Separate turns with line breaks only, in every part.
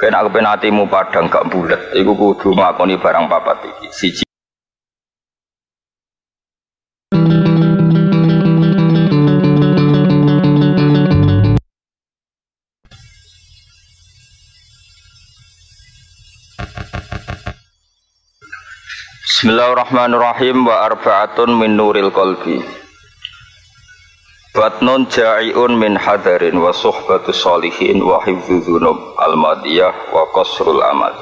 Ben aku ben atimu padang gak bulet, iku kudu nglakoni barang papat iki. Siji Bismillahirrahmanirrahim wa arba'atun min nuril qalbi. Batnun ja'iun min hadarin wa suhbatu salihin wa hifdzu dzunub al-madiyah wa qasrul amal.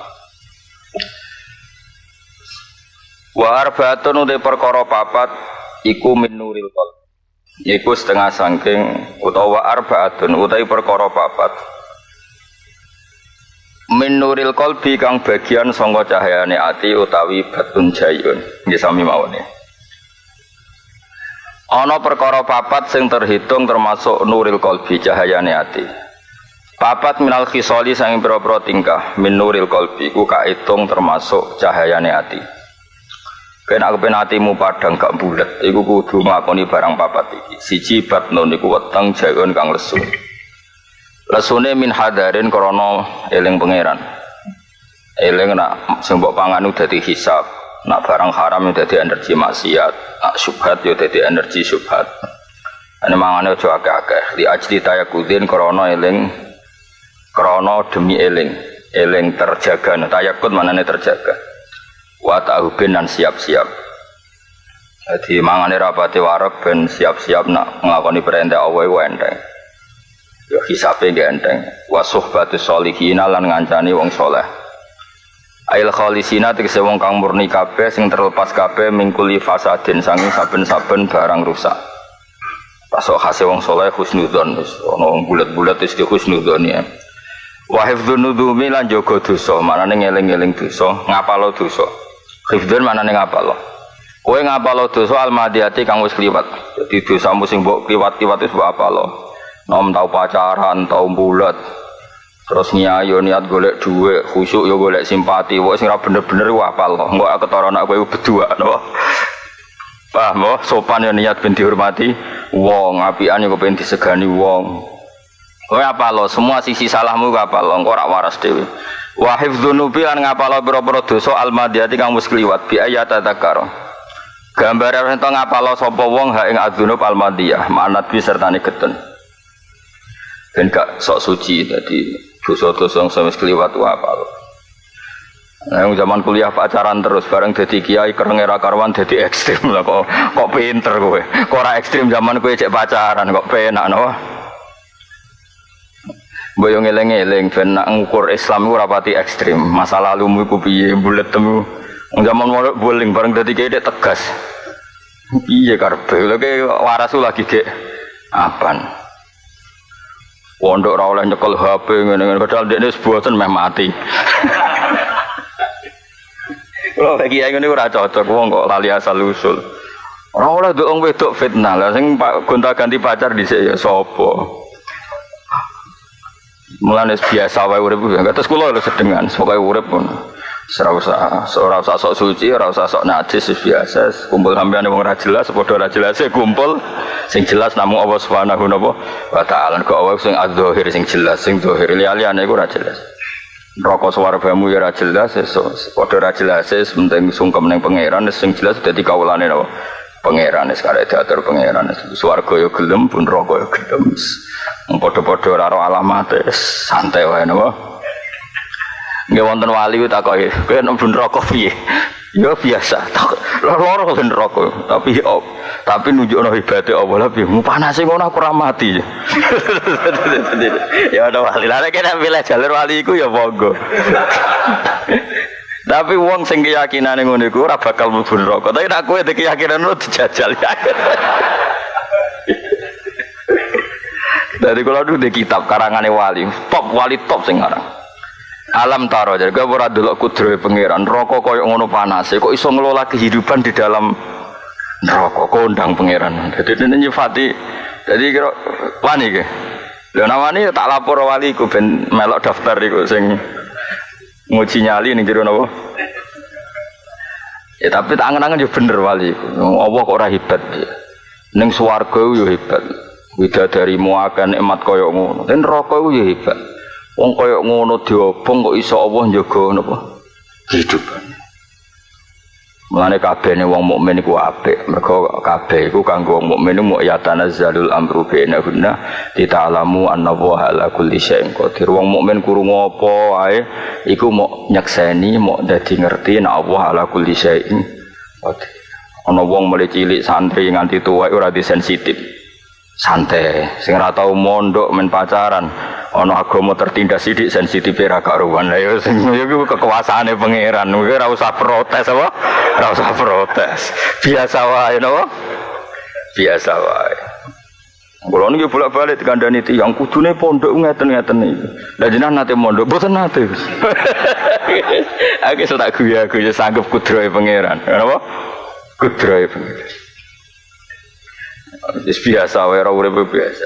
Wa arba'atun ude perkara papat iku min nuril qalbi. Iku setengah sangking utawa arba'atun utai perkara papat min nuril kolbi kang bagian sangka cahayane ati utawi batun jayun nggih sami mawon ana perkara papat sing terhitung termasuk nuril kolbi cahayane ati papat minal khisoli sang pira-pira tingkah min nuril kolbi ku kaitung termasuk cahayane ati Ben aku ben atimu padang gak bulet iku kudu nglakoni barang papat iki siji batnun iku weteng jayun kang lesu Lesune min hadarin krono eling pangeran. Eling nak sing mbok pangan dadi hisab. Nak barang haram dadi energi maksiat, nak syubhat yo dadi energi syubhat. Ane mangane aja akeh-akeh. Li ajli tayakudin krono eling krono demi eling. Eling terjaga. Nah, tayakud manane terjaga. Wa ta'hubin dan siap-siap. Jadi mangane rapati warek ben siap-siap nak nglakoni perintah Allah enteng ya gak enteng wa suhbatus solihina lan ngancani wong soleh Ail khalisina tegese wong kang murni kabeh sing terlepas kabeh mingkuli fasadin sanging saben-saben barang rusak. Pasok khase wong soleh husnudzon wis ana wong bulet-bulet wis di husnudzon ya. Wa hifdzun nudumi lan jaga dosa, manane ngeling-eling dosa, ngapalo dosa. Hifdzun manane ngapalo. Kowe ngapalo dosa almadiyati kang wis kliwat. Dadi dosamu sing mbok kliwat-kliwat wis mbok apalo nom tau pacaran tau bulat terus nyayo niat golek duit khusyuk yo golek simpati. Wah sing bener-bener wah apal engko ketara anak kowe berdua no paham mo sopan yo niat ben dihormati wong. Apian yo kepen disegani wong. Kowe apa lo semua sisi salahmu apa lo engko ora waras dhewe. Wa hifdzunubi lan ngapalo pira-pira dosa almadiyati kang wis kliwat. Bi ayat gambar ento ngapalo sapa wong ha ing adzunub almadiyah. Manat bi sertane getun dan gak sok suci jadi dosa-dosa yang sama keliwat itu apa Nah, zaman kuliah pacaran terus bareng jadi kiai kereng era karwan jadi ekstrim lah kok kok pinter gue kok ora ekstrim zaman gue cek pacaran kok penak no? Boyong eleng eleng ben nak ngukur Islam itu rapati ekstrim. Masa lalu mu piye bulet temu. Zaman boling bareng jadi kiai tegas. Iya karpe lagi warasu lagi ke apaan Pondok ora oleh nyekel HP ngene-ngene padahal dekne bosen meh mati. Kalau lagi yang ini ora cocok wong kok lali asal usul. Ora oleh nduk wong wedok fitnah lah sing gonta-ganti pacar dhisik ya sapa. Mulane biasa wae urip terus kula lho sedengan pokoke urip pun. Ora usah, ora usah sok suci, ora usah sok najis biasa. Kumpul sampean wong ora jelas, padha ora jelas kumpul. Sing jelas namung Allah Subhanahu wa taala. Kok Allah sing adzahir sing jelas, sing zahir liyane iku ora jelas. Rokok swargamu ya ora jelas, esuk padha ora jelas, penting sungkem ning pangeran sing jelas dadi kawulane napa? Pangeran wis karek diatur pangeran. Swarga ya gelem, pun rokok ya gelem. Padha-padha ora alamat santai wae napa? Nggih wonten wali tak kok kowe nek ben rokok piye? Ya biasa. Loro ben rokok, tapi oh, tapi nunjukno hebate Allah lebih mu panase ngono aku ora mati. ya ada wali. Lah nek pilih jalur wali iku ya monggo. Tapi wong sing keyakinane ngono iku ora bakal mlebu neraka. Tapi nek kowe keyakinan lu dijajal ya. Dari kalau dulu di kitab karangannya wali, top wali top sing. Alam taro jadi gue ora delok kudrohe pangeran. Rokok koyo ngono panas kok iso ngelola kehidupan di dalam rokok? Kondang pangeran? Jadi ini nyifati jadi kira wani ke? Lho namanya tak lapor wali ku ben melok daftar iku sing nguji nyali ning jero napa? Ya tapi tak angen-angen yo bener wali Allah kok ora hebat ya. Ning swarga yo hebat. Widadari muakan nikmat koyo ngono. Dan rokok yo hebat Wong kaya ngono diobong kok iso Allah njaga napa? Kehidupan. Mulane kabeh wong mukmin iku apik. Mergo kabeh iku kanggo wong mukmin mu ya tanazzalul amru bainahunna dita'lamu anna wa ala kulli syai'in qadir. Wong mukmin kuru ngopo ae iku mau nyekseni, mau dadi ngerti nek Allah ala kulli syai'in qadir. Ana wong mulai cilik santri nganti tuwa ora disensitif. Santai, sing ora tau mondok men pacaran, ono agama tertindas sidik sensitif ra karuan lah ya sing iku kekuasaane pangeran kowe ora usah protes apa ora usah protes biasa wae napa biasa wae Kulo niki bolak-balik dikandani tiyang kudune pondok ngeten-ngeten iki. Lah jenengan nate mondok boten nate. Aku tak guya aku ya sanggup kudrohe pangeran. Napa? Kudrohe pangeran. Wis biasa wae ora urip biasa.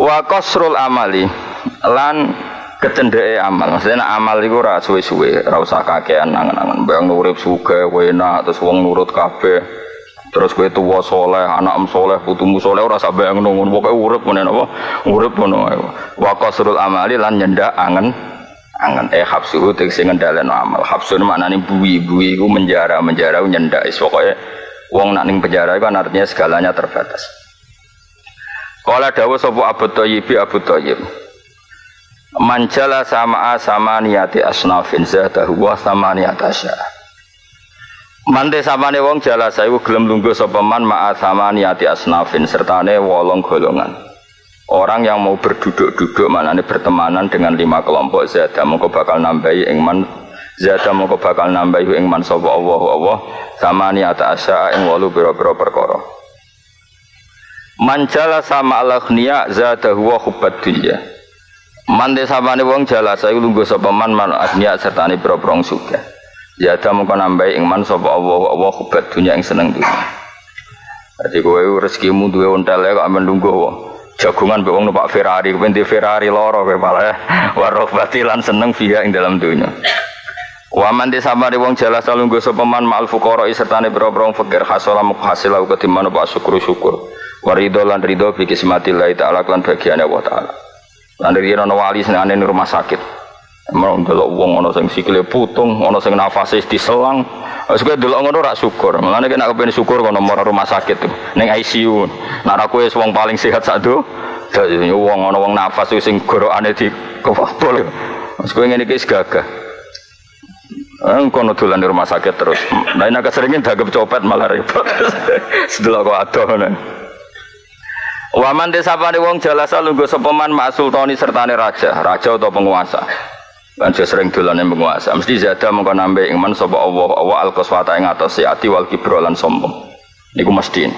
Wa qasrul amali lan kecendeke amal. Maksudnya amal iku ora suwe-suwe ora usah kakean nangan-nangan. Bayang urip suge enak terus wong nurut kabeh. Terus kowe tuwa soleh anak soleh putumu soleh ora sampe ngono. Pokoke urip ngene apa urip ngono wa qasrul amali lan nyendak angen angen. Eh habsuhu tegese ngendhaleno amal. Habsun maknane buwi buwi iku menjara menjara nyendak is pokoke wong nak ning penjara iku kan artinya segalanya terbatas Kala dawa sapa Abu Thayyib Abu Thayyib. Manjala sama sama niati asnafin zadahu wa sama niatasya. Mante samane wong jala sayu gelem lungguh sapa man ma'a sama niati asnafin sertane wolong golongan. Orang yang mau berduduk-duduk manane bertemanan dengan lima kelompok zada mongko bakal nambahi ing man zada mongko bakal nambahi ing man sapa Allah Allah sama niata asya ing wolu pira-pira perkara. Manjala sama Allah khniya zadahu wa hubbat dunya. Man samane wong jala saya lungguh sapa man man agniya serta ni pro-prong suga. Ya ada mengko nambahi ing man sapa Allah Allah hubbat dunya ing seneng dunya. Jadi kowe rezekimu duwe ontel kok amen lungguh jagungan mbek wong numpak Ferrari, kepen Ferrari loro kowe malah waroh batilan seneng via ing dalam dunya. Waman di sama di wong jala salungguh sapa man ma'al fuqara serta ni pro-prong fakir hasola mukhasil au ketiman apa syukur syukur. Warido lan ridho bi kismatillahi taala lan bagiane Allah taala. Lan dari ana wali senengane rumah sakit. Mau ndelok wong ana sing sikile putung, ana sing nafase diselang. Wis kowe delok ngono ora syukur. Mulane nek kepen syukur kono nomor rumah sakit tuh ning ICU. Nek aku wis wong paling sehat satu. Dadi wong ana wong nafas sing gorokane di kepotol. Wis kowe ngene iki gagah. Engkau dolan di rumah sakit terus. Nah ini agak seringin dagep copet malah repot. Setelah kau adoh. Waman desa pada wong jalasa lunggu sepeman mak sultani sertane raja, raja atau penguasa. Kan sering dolan yang penguasa. Mesti zada mengko nambe iman sapa Allah, Allah al qaswata ing atas ati wal kibro lan sombong. Niku mesti.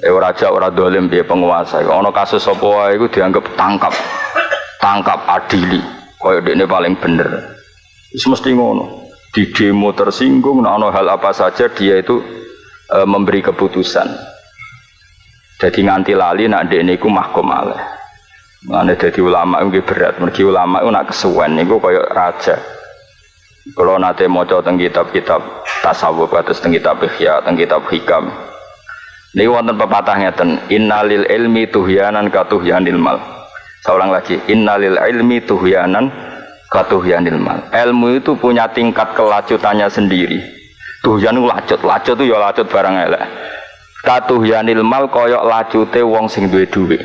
Eh raja ora dolim piye penguasa. Ono kasus wae iku dianggap tangkap. Tangkap adili. Kaya dekne paling bener. Wis mesti ngono. Di demo tersinggung, nah hal apa saja dia itu e, memberi keputusan. Jadi nganti lali nak dek niku mahkum. Mana jadi ulama itu berat. Mergi ulama itu nak kesuwen niku koyo raja. Kalau nate mau teng kitab-kitab tasawuf atau teng kitab ihya, teng kitab hikam. Ini wonten pepatahnya ten innalil ilmi tuhyanan katuhyanil mal. Seorang lagi innalil ilmi tuhyanan katuhyanil mal. Ilmu itu punya tingkat kelacutannya sendiri. Tuhyan lacut, lacut itu ya lacut barang elek. Katuhyanil mal koyok lacute wong sing duwe duwe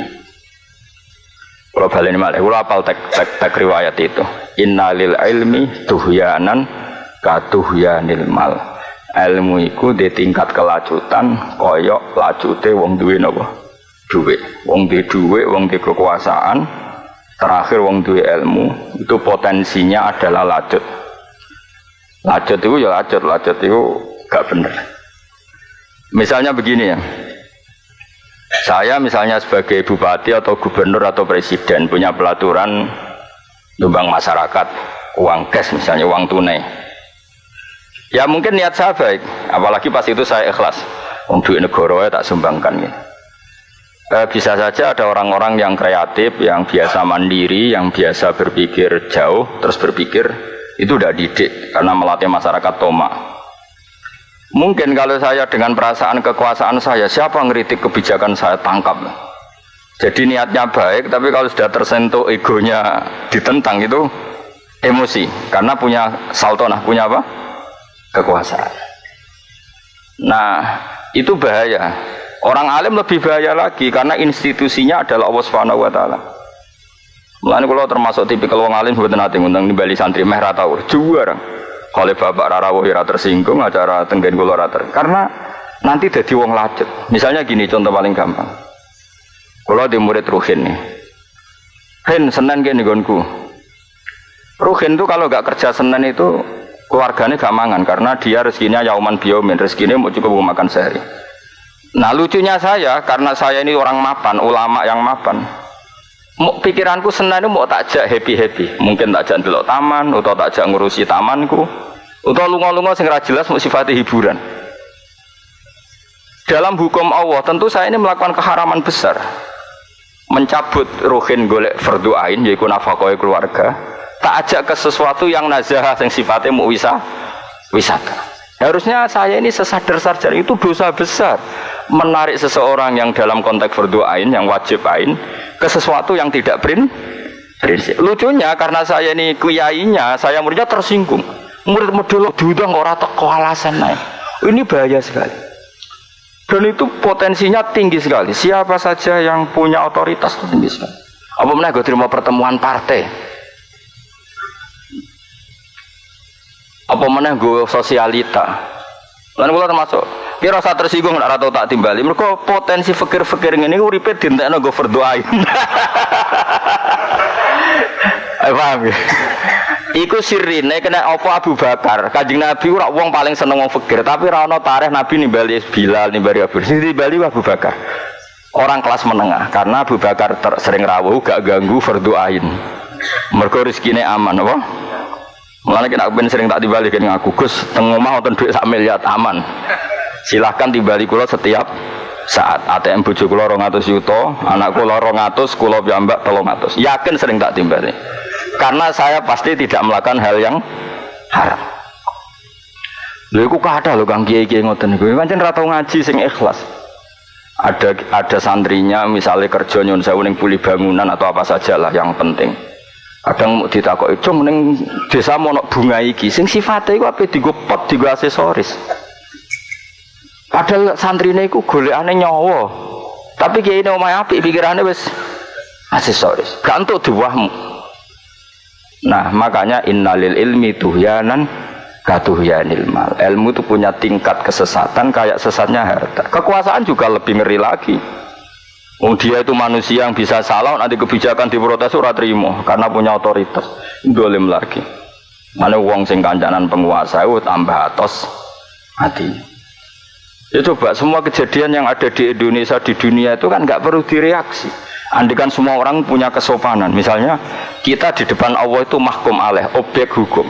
kalau balik malih kalau apal tek, tek, tek riwayat itu. Innalil ilmi tuhyanan katuhyanil mal. Ilmu iku di tingkat kelacutan koyok lacute wong duwe nopo? Duwe. Wong duwe duwe wong duwe kekuasaan terakhir wong duwe ilmu itu potensinya adalah lacut lacut itu ya lacut lacut itu gak bener Misalnya begini ya. Saya misalnya sebagai bupati atau gubernur atau presiden punya pelaturan nyumbang masyarakat uang cash misalnya uang tunai. Ya mungkin niat saya baik, apalagi pas itu saya ikhlas. Untuk negara tak sumbangkan gitu. Eh, bisa saja ada orang-orang yang kreatif, yang biasa mandiri, yang biasa berpikir jauh, terus berpikir itu udah didik karena melatih masyarakat tomak. Mungkin kalau saya dengan perasaan kekuasaan saya, siapa ngeritik kebijakan saya tangkap. Jadi niatnya baik, tapi kalau sudah tersentuh egonya ditentang itu emosi. Karena punya saltonah, punya apa? Kekuasaan. Nah, itu bahaya. Orang alim lebih bahaya lagi karena institusinya adalah Allah Subhanahu wa taala. Mulane kalau termasuk tipikal wong alim mboten nate ngundang nimbali santri meh ra tau juara. Oleh bapak Rarawo ora tersinggung acara tenggen kula ra Karena nanti jadi wong lacet. Misalnya gini contoh paling gampang. Kalau di murid Ruhin nih. Hen Senin gini gonku. Ruhin tuh kalau gak kerja Senin itu keluarganya gak mangan karena dia rezekinya yauman biomin, rezekinya mau cukup makan sehari. Nah lucunya saya karena saya ini orang mapan, ulama yang mapan. Pikiranku Senin itu mau takjak happy happy, mungkin takjak dulu taman, atau takjak ngurusi tamanku, atau lunga-lunga sing jelas mau sifatnya hiburan. Dalam hukum Allah tentu saya ini melakukan keharaman besar. Mencabut rohin golek fardu ain yaitu nafkah keluarga. Tak ajak ke sesuatu yang nazah yang sifatnya mau wisata. Harusnya saya ini sesadar sadar itu dosa besar menarik seseorang yang dalam konteks fardu ain yang wajib ain ke sesuatu yang tidak prin prinsip lucunya karena saya ini kuyainya saya muridnya tersinggung murid model diundang orang teko alasan naik ini bahaya sekali dan itu potensinya tinggi sekali. Siapa saja yang punya otoritas itu tinggi sekali. Apa mana gue terima pertemuan partai? Apa mana gue sosialita? Lalu gue termasuk. Kira rasa tersinggung nggak atau tak timbali. Mereka potensi fikir-fikir ini uripe dintekno gue berdoa. Eh paham ya? Iku sirine kena opo Abu Bakar. Kanjeng Nabi ora wong paling seneng wong fikir, tapi ora ana tarikh Nabi nimbali Bilal, nimbali Abu. Sing nimbali Abu Bakar. Orang kelas menengah karena Abu Bakar sering rawuh gak ganggu fardu ain. Mergo rezekine aman apa? Mulane kena ben sering tak timbali kene ngaku Gus, teng omah wonten dhuwit sak miliar aman. Silahkan timbali kula setiap saat ATM bojo kula 200 juta, anak kula 200, kula piyambak 300. Yakin sering tak timbali karena saya pasti tidak melakukan hal yang haram. Lha iku kathah lho Kang Kiai-kiai ngoten niku. Pancen ra ngaji sing ikhlas. Ada ada santrinya misalnya kerja nyun sewu ning pulih bangunan atau apa saja lah yang penting. Kadang ditakoki, "Cung ning desa mono bunga iki sing sifate iku ape digo pot, digo aksesoris." Padahal santrine iku golekane nyawa. Tapi kiai ini omah apik pikirane wis aksesoris. Gak entuk diwahmu. Nah makanya innalil ilmi tuhyanan katuhyanil mal. Ilmu itu punya tingkat kesesatan kayak sesatnya harta. Kekuasaan juga lebih ngeri lagi. Oh, dia itu manusia yang bisa salah nanti kebijakan diprotes ora terima karena punya otoritas. Dolim lagi. Mana uang sing kancanan penguasa itu tambah atas hati. Ya coba semua kejadian yang ada di Indonesia di dunia itu kan nggak perlu direaksi. Andikan semua orang punya kesopanan. Misalnya kita di depan Allah itu mahkum alaih, objek hukum.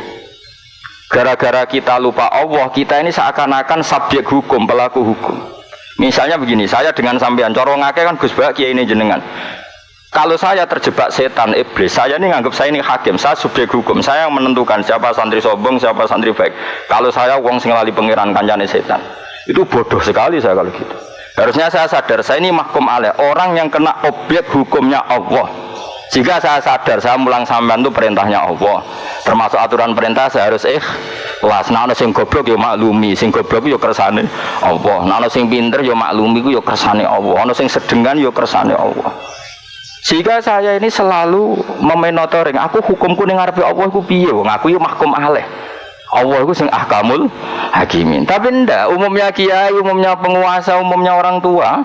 Gara-gara kita lupa Allah, kita ini seakan-akan subjek hukum, pelaku hukum. Misalnya begini, saya dengan sampean corong ngake kan Gus Bak ini jenengan. Kalau saya terjebak setan iblis, saya ini nganggap saya ini hakim, saya subjek hukum, saya yang menentukan siapa santri sobong, siapa santri baik. Kalau saya uang sing lali pangeran kancane setan, itu bodoh sekali saya kalau gitu. Harusnya saya sadar, saya ini mahkum alaih, orang yang kena objek hukumnya Allah. Jika saya sadar, saya mulang sampean itu perintahnya Allah. Termasuk aturan perintah saya harus ikhlas. Nah, sing goblok ya maklumi, sing goblok ya kersane Allah. Nah, sing pinter ya maklumi ku ya kersane Allah. Nah, sing sedengan ya kersane Allah. Jika saya ini selalu memenotoring, aku hukumku ning ngarepe Allah ku piye wong aku ya mahkum alaih. Allah itu sing ahkamul hakimin. Tapi ndak, umumnya kiai, umumnya penguasa, umumnya orang tua.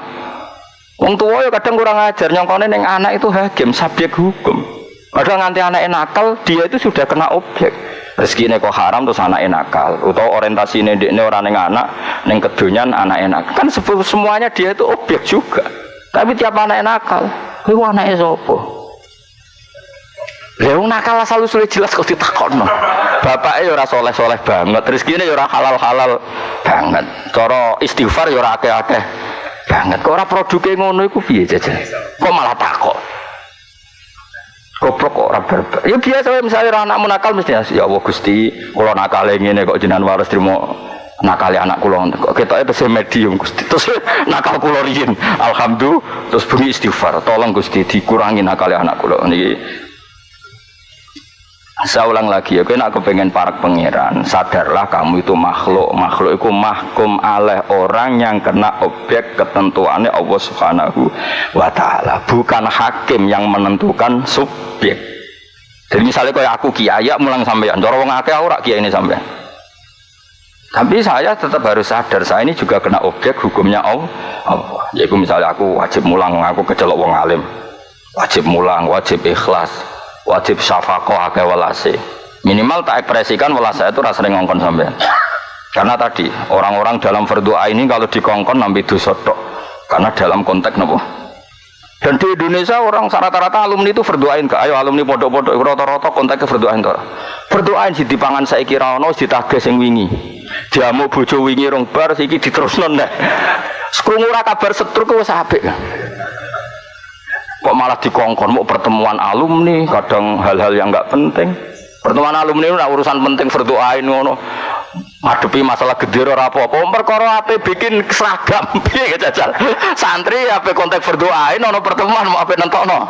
Wong tua ya kadang kurang ajar nyongkone neng anak itu hakim, subjek hukum. Padahal nganti anak nakal, dia itu sudah kena objek. Rezeki kok haram terus anak nakal, orientasi ini orang neng anak, neng kedunyan anak enak. Kan semuanya dia itu objek juga. Tapi tiap anak nakal, itu anaknya sopo. Ya wong nakal asal usule jelas kok ditakokno. Bapake ya ora soleh-soleh banget, rezekine ya ora halal-halal banget. Cara istighfar ya ora akeh-akeh banget. Kok ora produke ngono iku piye jajan? Kok malah takok. Goblok kok ora berber. Ya biasa misalnya anakmu nakal mesti ya Allah Gusti, kula nakal ngene kok jenengan waras trimo nakali anak kula kok ketoke tesih medium Gusti terus nakal kula riyin alhamdulillah terus bunyi istighfar tolong Gusti dikurangi nakali anak kula niki saya ulang lagi ya, nak kepengen parak pangeran, sadarlah kamu itu makhluk, makhluk itu mahkum oleh orang yang kena objek ketentuannya Allah Subhanahu wa taala, bukan hakim yang menentukan subjek. Jadi misalnya kayak aku kiai mulang sampean, cara wong akeh ora kiai ini sampean. Tapi saya tetap harus sadar, saya ini juga kena objek hukumnya Allah. Allah. Yaitu misalnya aku wajib mulang, aku kecelok wong alim. Wajib mulang, wajib ikhlas, wajib syafakoh akeh walase. Minimal tak ekspresikan walase itu rasanya ngongkon sampean. Karena tadi orang-orang dalam berdoa ini kalau dikongkon nampi dosa Karena dalam konteks nopo. Dan di Indonesia orang rata-rata alumni itu berdoain ke, ayo alumni pondok-pondok rata-rata kontaknya berdoain ke. Berdoain di dipangan saya kira ono di tages yang wingi jamu bojo wingi rong bar iki diterusno nek. Sekrungu ora kabar setruk wis apik. Kok malah dikongkon mau pertemuan alumni, kadang hal-hal yang enggak penting. Pertemuan alumni itu urusan penting berdoain ngono. Ngadepi masalah gede ora apa-apa. Perkara ape bikin seragam piye jajal. Santri ape kontak berdoain ono pertemuan mau ape nentokno.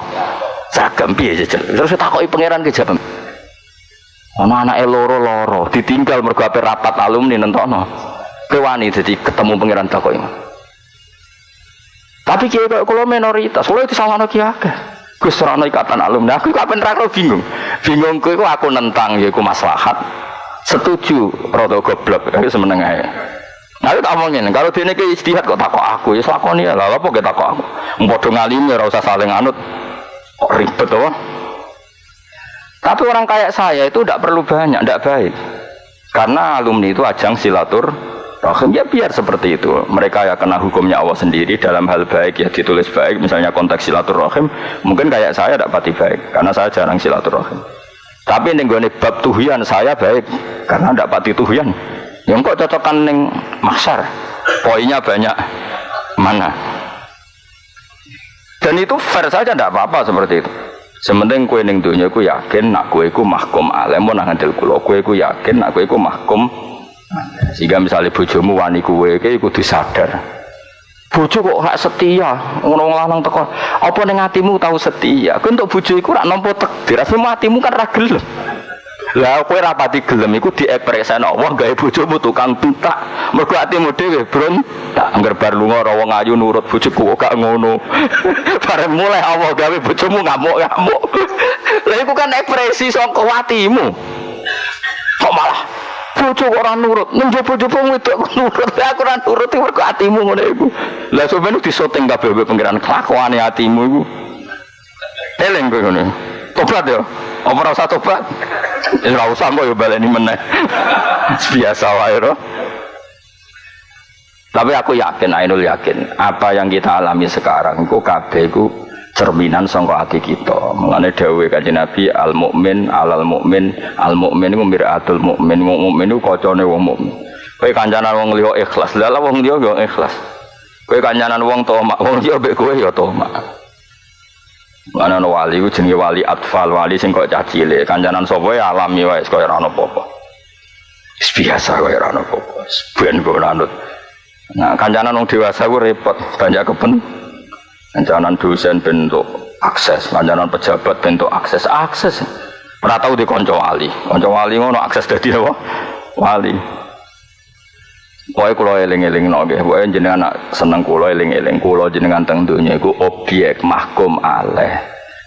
Seragam piye jajal. Terus takoki pangeran ke jawab. Ana anake loro-loro ditinggal mergo ape rapat alumni nentokno. Kewani jadi ketemu pangeran takoki. Tapi kiai kok kalau minoritas, kalau itu salah kiai akeh. Gus ikatan alumni, aku kapan ra bingung. Bingung kowe aku nentang ya iku maslahat. Setuju rada goblok, itu semeneng ae. Nah, tak omongin, kalau dia ke istihad kok takok aku, ya selakoni ya, lah apa kita takok aku? Mpodo ngalim ya usah saling anut. Kok ribet apa? Tapi orang kayak saya itu tidak perlu banyak, tidak baik. Karena alumni itu ajang silatur rahim ya biar seperti itu. Mereka ya kena hukumnya Allah sendiri dalam hal baik ya ditulis baik. Misalnya konteks silaturahim, mungkin kayak saya tidak pati baik karena saya jarang silaturahim. Tapi nih gue bab tuhian saya baik karena tidak pati tuhian. Yang kok cocokan neng masar, poinnya banyak mana? Dan itu fair saja tidak apa-apa seperti itu. Sementing kue ning dunia ku yakin nak kue ku mahkum alim mau kulo kue ku yakin nak kue ku mahkum sehingga misalnya bojomu wani kue kue ku disadar bojo kok hak setia ngono lanang teko apa ning atimu tahu setia kue untuk bojo iku rak nampa takdir aslimu atimu kan ra gelem lah kowe ra pati gelem iku diekspreseno Allah gawe bojomu tukang pitak. Mergo atimu dhewe bron tak angger bar lunga wong ayu nurut bojoku kok gak ngono. Bareng mulai Allah gawe bojomu ngamuk-ngamuk. Lah iku kan ekspresi saka atimu. Kok malah bojo kok ora nurut. Ning jopo-jopo wedok nurut. Aku ora nurut mergo atimu ngono iku. Lah sampeyan disoting kabeh pengiran kelakuane atimu iku. Eling kowe ngono. Tobat ya. Apa ora usah tobat? Ya ora usah kok ya baleni meneh. Biasa wae ro. Tapi aku yakin, Ainul yakin, apa yang kita alami sekarang, itu kabeh itu cerminan sangka hati kita. Mengenai dawe kanjeng Nabi al mukmin alal mukmin al mukmin iku miratul mukmin wong mukmin iku kacane wong mukmin. Kowe kancanan wong liya ikhlas, lha wong liya yo ikhlas. Kowe kancanan wong tomak, wong liya mbek kowe ya tomak. Mana no wali ku jenenge wali atfal, wali sing kok cah. Kancanan sapa ya alami wae kaya ora ono apa-apa. biasa kaya ora ono apa-apa. Ben kok anut. Nah, kancanan wong dewasa ku repot, banyak kepen. Kancanan dosen bentuk akses, kancanan pejabat bentuk akses, akses. Ora tau di kanca wali. Kanca wali ngono akses dadi apa? Wali. Pokoknya kulo eling-eling no, pokoknya jenengan seneng kulo eling-eling kulo jenengan teng dunia iku objek mahkum aleh,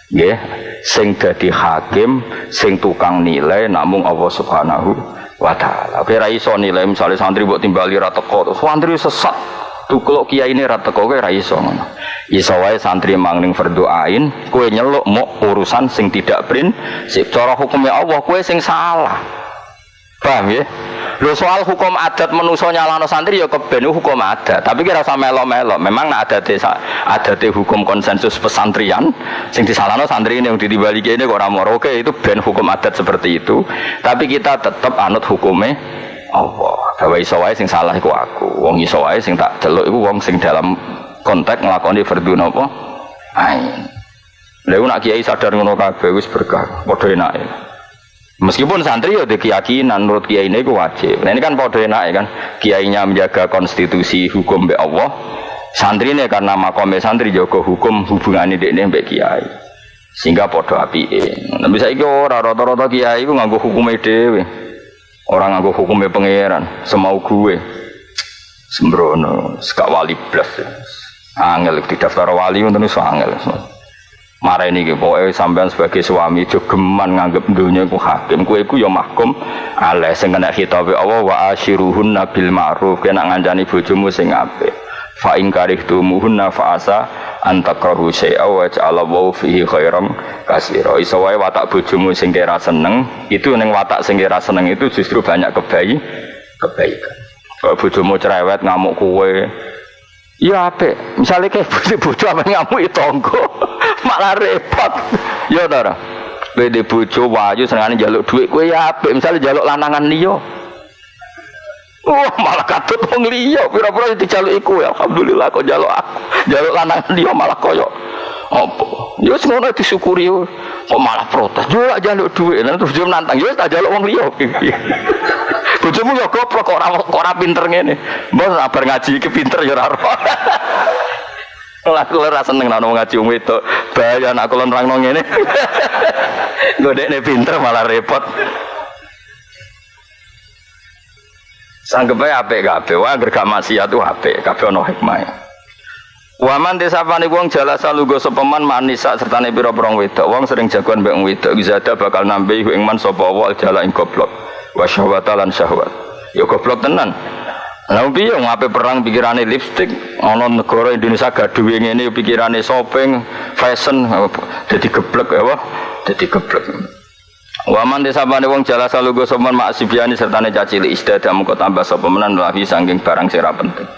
nggih. Sing dadi hakim, sing tukang nilai namung Allah Subhanahu wa taala. Kowe ra iso nilai misalnya santri mbok timbali ra teko, santri sesat. Tukulok kiai ini ra teko kowe ra iso ngono. Santri mangning berdoain, kowe nyeluk mau urusan sing tidak prinsip. Cara hukumnya Allah kowe sing salah. Paham ya? Lo soal hukum adat menuso nyalano santri ya keben hukum adat. Tapi kira sama melo-melo. Memang ada desa ada hukum konsensus pesantrian. Sing disalano santri ini yang ditibali ini kok ramoro oke itu ben hukum adat seperti itu. Tapi kita tetap anut hukumnya Allah. Bahwa iso wae sing salah iku aku. Wong iso wae sing tak celuk iku wong sing dalam konteks nglakoni fardhu napa? Ain. Lha nak kiai sadar ngono kabeh wis berkah, padha enake. Meskipun santri ya ada keyakinan menurut kiai ini wajib. Nah ini kan podo enak ya kan. Kiainya menjaga konstitusi hukum be Allah. Santri ini karena makomnya santri jaga hukum hubungan ini dengan kiai. Sehingga podo api. Nah bisa iki ora rata-rata kiai itu nganggo hukumnya dewe. Orang nganggo hukumnya pangeran. Semau gue. Sembrono. Sekak wali blas. Angel di daftar wali untuk angel. Marah ini pokoknya sampean sebagai suami jogeman nganggep dunia ku hakim kue ku ya mahkum ale sing kena khitabe Allah wa ashiruhun nabil ma'ruf kena ngancani bojomu sing apik fa in karihtumuhunna fa asa antakrahu syai'a wa ja'ala wa fihi khairam kasira iso wae watak bojomu sing kira seneng itu ning watak sing kira seneng itu justru banyak kebaik kebaikan kalau bojomu cerewet ngamuk kue Ya apik. Misale kayak bojo apa ngamuk itu tonggo, malah repot. Ya ta ora? Bede bojo wayu senengane njaluk dhuwit kowe ya apik. Misale njaluk lanangan liya. Wah, malah katut wong liya, pira-pira dijaluki kowe. Alhamdulillah kok njaluk aku. Njaluk lanangan liya malah koyo apa? Ya wis ngono disyukuri kok malah protes. Yo jaluk dhuwit, terus dia nantang. Ya tak jaluk wong liya. Bojomu ya goblok kok ora ora pinter ngene. Mbok sabar ngaji iki pinter ya ora ora. Lah kula ora seneng nek ngaji wong wedok. Bahaya nek kula nerangno ngene. Godekne pinter malah repot. Sanggep ae apik kabeh. Wah, anggere gak maksiat tuh apik, kabeh ana hikmahe. Waman desapane wong jala salugo sepeman manisa sertane pira-pira wedok. Wong sering jagoan mbek wedok, bisa bakal nambahi ing man sapa wal jala ing goblok wa lan syahwat ya goblok tenan Lah piye ngape perang pikirane lipstick ana negara Indonesia gaduh ngene pikirane shopping, fashion dadi geblek wah dadi geblek. Waman desa bane wong jala salugo sopan mak sibiani sertane cacili istada mengko tambah sapa menan lahi saking barang sira penting.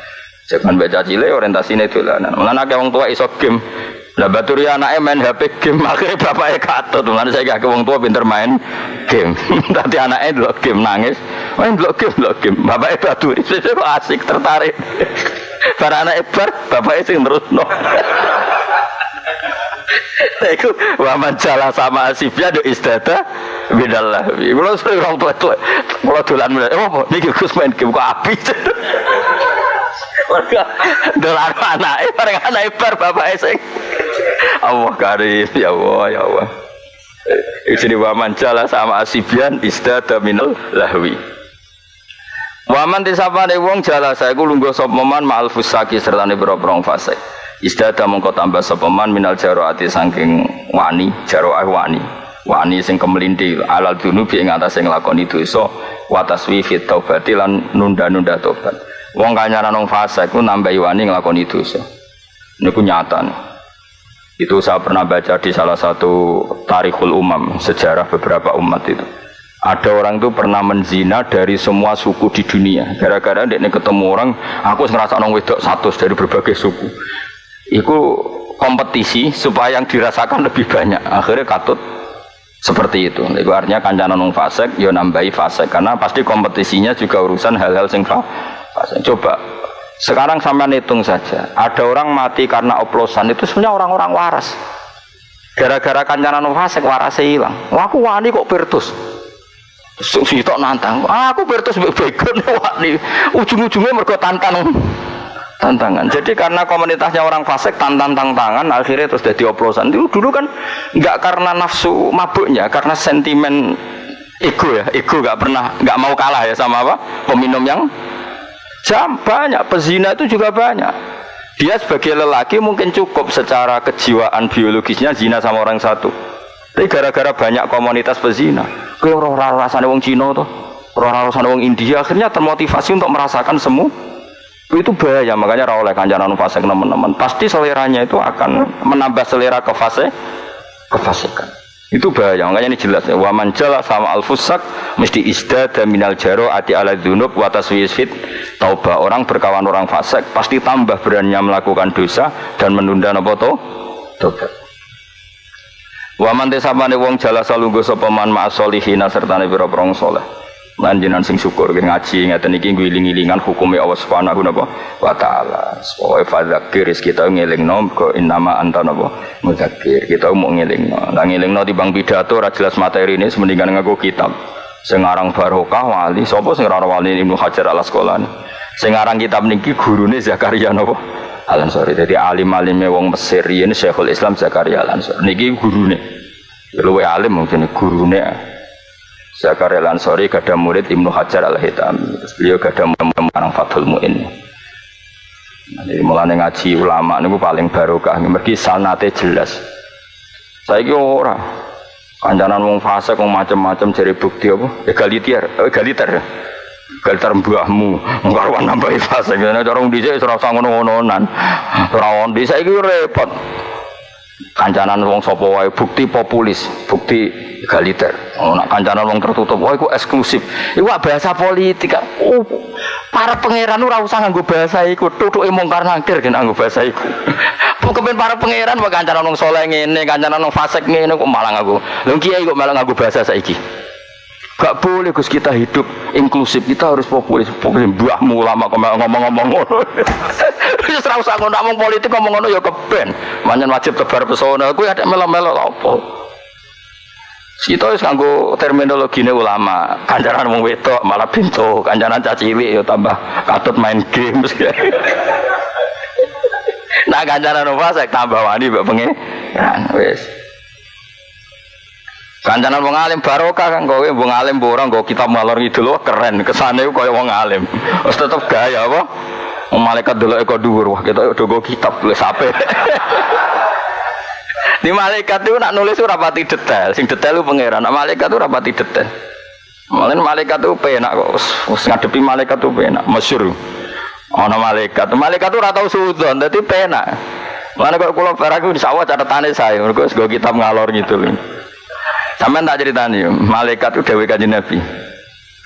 Jangan baca cile orientasine dolanan. Mulane akeh wong tua iso game lah baturi anaknya main HP game, akhirnya bapaknya katut. Mana saya gak wong tua pinter main game. Tadi anaknya dulu game nangis, main dulu game, dulu game. Bapaknya baturi, asik tertarik. Para anak bar, bapaknya sing terus itu waman jala sama asifnya do istata bidallah. Kalau sering orang tua tua, kalau tulan mulai, oh, ini gus main game kok api. Mereka dolar anaknya, bareng anaknya bar bapaknya sing. Allah karim ya Allah ya Allah jadi waman jala sama asibian istada minal lahwi waman tisapane wong jala saya ku lungguh sopeman ma'al fusaki serta ne berobong fase istada mengko tambah sopeman minal jaroati saking wani jaroah wani wani sing kemelinti alal dunubi ing atas sing lakoni dosa wa taswifi taubati lan nunda-nunda tobat wong kanyaran wong fase ku nambahi wani nglakoni dosa niku nyata itu saya pernah baca di salah satu tarikhul umam, sejarah beberapa umat itu. Ada orang itu pernah menzina dari semua suku di dunia. Gara-gara dia ketemu orang, aku ngerasa nong wedok satu dari berbagai suku. Itu kompetisi supaya yang dirasakan lebih banyak. Akhirnya katut seperti itu. Itu artinya kancana nong fasek, ya nambahi fasek. Karena pasti kompetisinya juga urusan hal-hal sing fasek. Coba sekarang sampai hitung saja, ada orang mati karena oplosan itu sebenarnya orang-orang waras. Gara-gara kancanan fasik warasnya hilang. Wah, aku wani kok pertus. Sitok nantang. Aku pertus begon wani. Ujung-ujungnya mereka tantang tantangan. Jadi karena komunitasnya orang fasik tantang tantangan akhirnya terus jadi oplosan. Itu dulu kan nggak karena nafsu mabuknya, karena sentimen ego ya. Ego nggak pernah nggak mau kalah ya sama apa peminum yang Jam banyak, pezina itu juga banyak. Dia sebagai lelaki mungkin cukup secara kejiwaan biologisnya zina sama orang satu. Tapi gara-gara banyak komunitas pezina, ke orang rasanya Cina tuh, orang rasanya India, akhirnya termotivasi untuk merasakan semua itu bahaya makanya rawleh kanjaran fasik teman-teman pasti seleranya itu akan menambah selera ke fase kefasikan itu bahaya, makanya ini jelas ya. Waman jala sama al fusak mesti isda minal jaro ati ala dunub watas wisfit taubah orang berkawan orang fasik pasti tambah beraninya melakukan dosa dan menunda nopo to tobat. Waman te sapane wong jala salunggo sapa man ma'as solihina serta ne pira soleh. Lan jenengan sing syukur nggih ngaji ngeten iki ngiling-ilingan hukume Allah Subhanahu wa taala. Pokoke fadzakir kita ngelingno kok innama anta napa mudzakir. Kita mau ngelingno. Lah ngelingno bang pidato ora jelas materi ini semendingan ngaku kitab. Sing aran barokah wali sapa sing wali Ibnu Hajar Al Asqalani. Sing aran kitab niki gurune Zakaria napa? Al Ansori. Jadi alim-alime wong Mesir ini Syekhul Islam Zakaria Al Ansori. Niki gurune. Luwe alim mungkin gurune. Zakaria Lansori gada murid Ibnu Hajar al Hitami. Beliau gada murid Fathul Muin. Jadi mulai ngaji ulama ini paling barokah. Mergi sanate jelas. Saya ora. Kancanan wong fase wong macam-macam cari bukti apa? Egaliter, egaliter. Egaliter mbahmu. Ngkarwan nambah fase. Karena orang dhisik ora usah ngono-ngononan. Ora dhisik iki repot. Kancanan wong sapa wae bukti populis, bukti egaliter. Oh, nak kancanan wong tertutup, oh iku eksklusif. Iku bahasa politik. Oh, para pangeran ora usah nganggo bahasa iku. Tutuke mungkar nangkir gen nganggo bahasa iku. Pokoke para pangeran wae kancanan wong saleh ngene, kancanan wong fasik ngene kok malah nganggo. Lha kiai kok malah nganggo bahasa saiki. Gak boleh Gus kita hidup inklusif. Kita harus populis. Populis mbahmu lama ngomong-ngomong ngono. Wis ora usah ngomong politik ngomong ngono ya keben. Manyen wajib tebar pesona. Kuwi ada melo-melo apa? Kita wis nganggo terminologine ulama. Kancanan wong wedok malah pintu, kancanan caciwi ya tambah katut main game. nah kancanan wong fasik tambah wani mbek pengeran wis. Kancanan wong alim barokah kan kowe wong alim orang nggo kitab ngalor ngidul keren kesane kaya wong alim. Wis tetep gaya apa? Malaikat dulu eko dhuwur wah kita udah kitab tulis apa? Di malaikat itu nak nulis itu rapati detail, sing detail itu pangeran. Nah, malaikat itu rapati detail. Malah malaikat itu penak kok, us ngadepi malaikat itu penak, masyur. Ono malaikat, malaikat itu ratau sudon, jadi penak. Mana kok kulo peraku di sawah catatannya saya, gue kitab ngalor gitu. Sampai tak ceritani, malaikat itu dewi kaji nabi.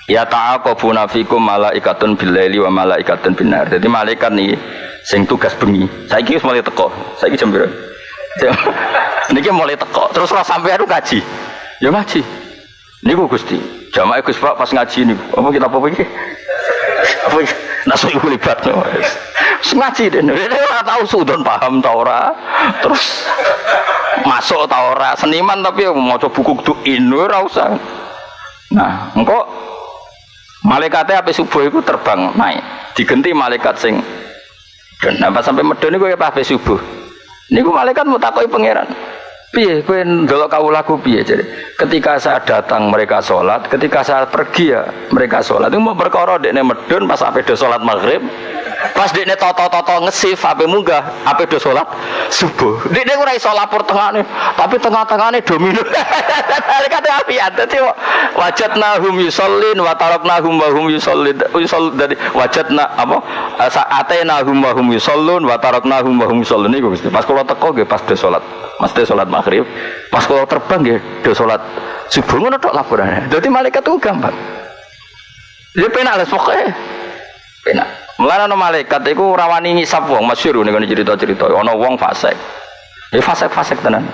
Ya ta'aqabu nafikum malaikatun billaili wa malaikatun binar. Jadi malaikat nih sing tugas bengi. Saya kira mulai teko. Saya kira jam Niki mulai teko, terus ora sampai aku ngaji. Ya ngaji. Niku Gusti. Jamaah Gus Pak pas ngaji niku. Apa kita apa iki? Apa iki? Nasu iku libat. Terus ngaji deh. Ora tahu sudon paham ta. Terus masuk ta. Seniman tapi mau coba buku duin ora usah. Nah, engkau malaikatnya apa subuh itu terbang naik digenti malaikat sing dan apa sampai medon itu ya apa subuh Niku malaikat mau takoi pangeran. Piye kowe ndelok kawulaku piye jadi ketika saya datang mereka sholat ketika saya pergi ya mereka sholat itu mau berkoro dekne medun pas ape do sholat maghrib pas dekne toto-toto ngesif ape munggah ape do sholat subuh dekne ora iso lapor tengahne tapi tengah-tengahne domino kata apian dadi wajatna hum yusallin wa tarakna hum wa hum yusallin yusall dari wajatna apa saatena hum wa hum yusallun wa tarakna hum wa hum pas kula teko nggih pas do sholat Mesti sholat maghrib, pas kalau terbang ya, do sholat subuh ngono tok laporannya. Jadi malaikat itu gampang. Dia penak lah pokoknya. Penak. Mulane ana malaikat iku ora wani ngisap wong, masyhur ning cerita-cerita. Ana wong fasik. Ya fasik-fasik tenan.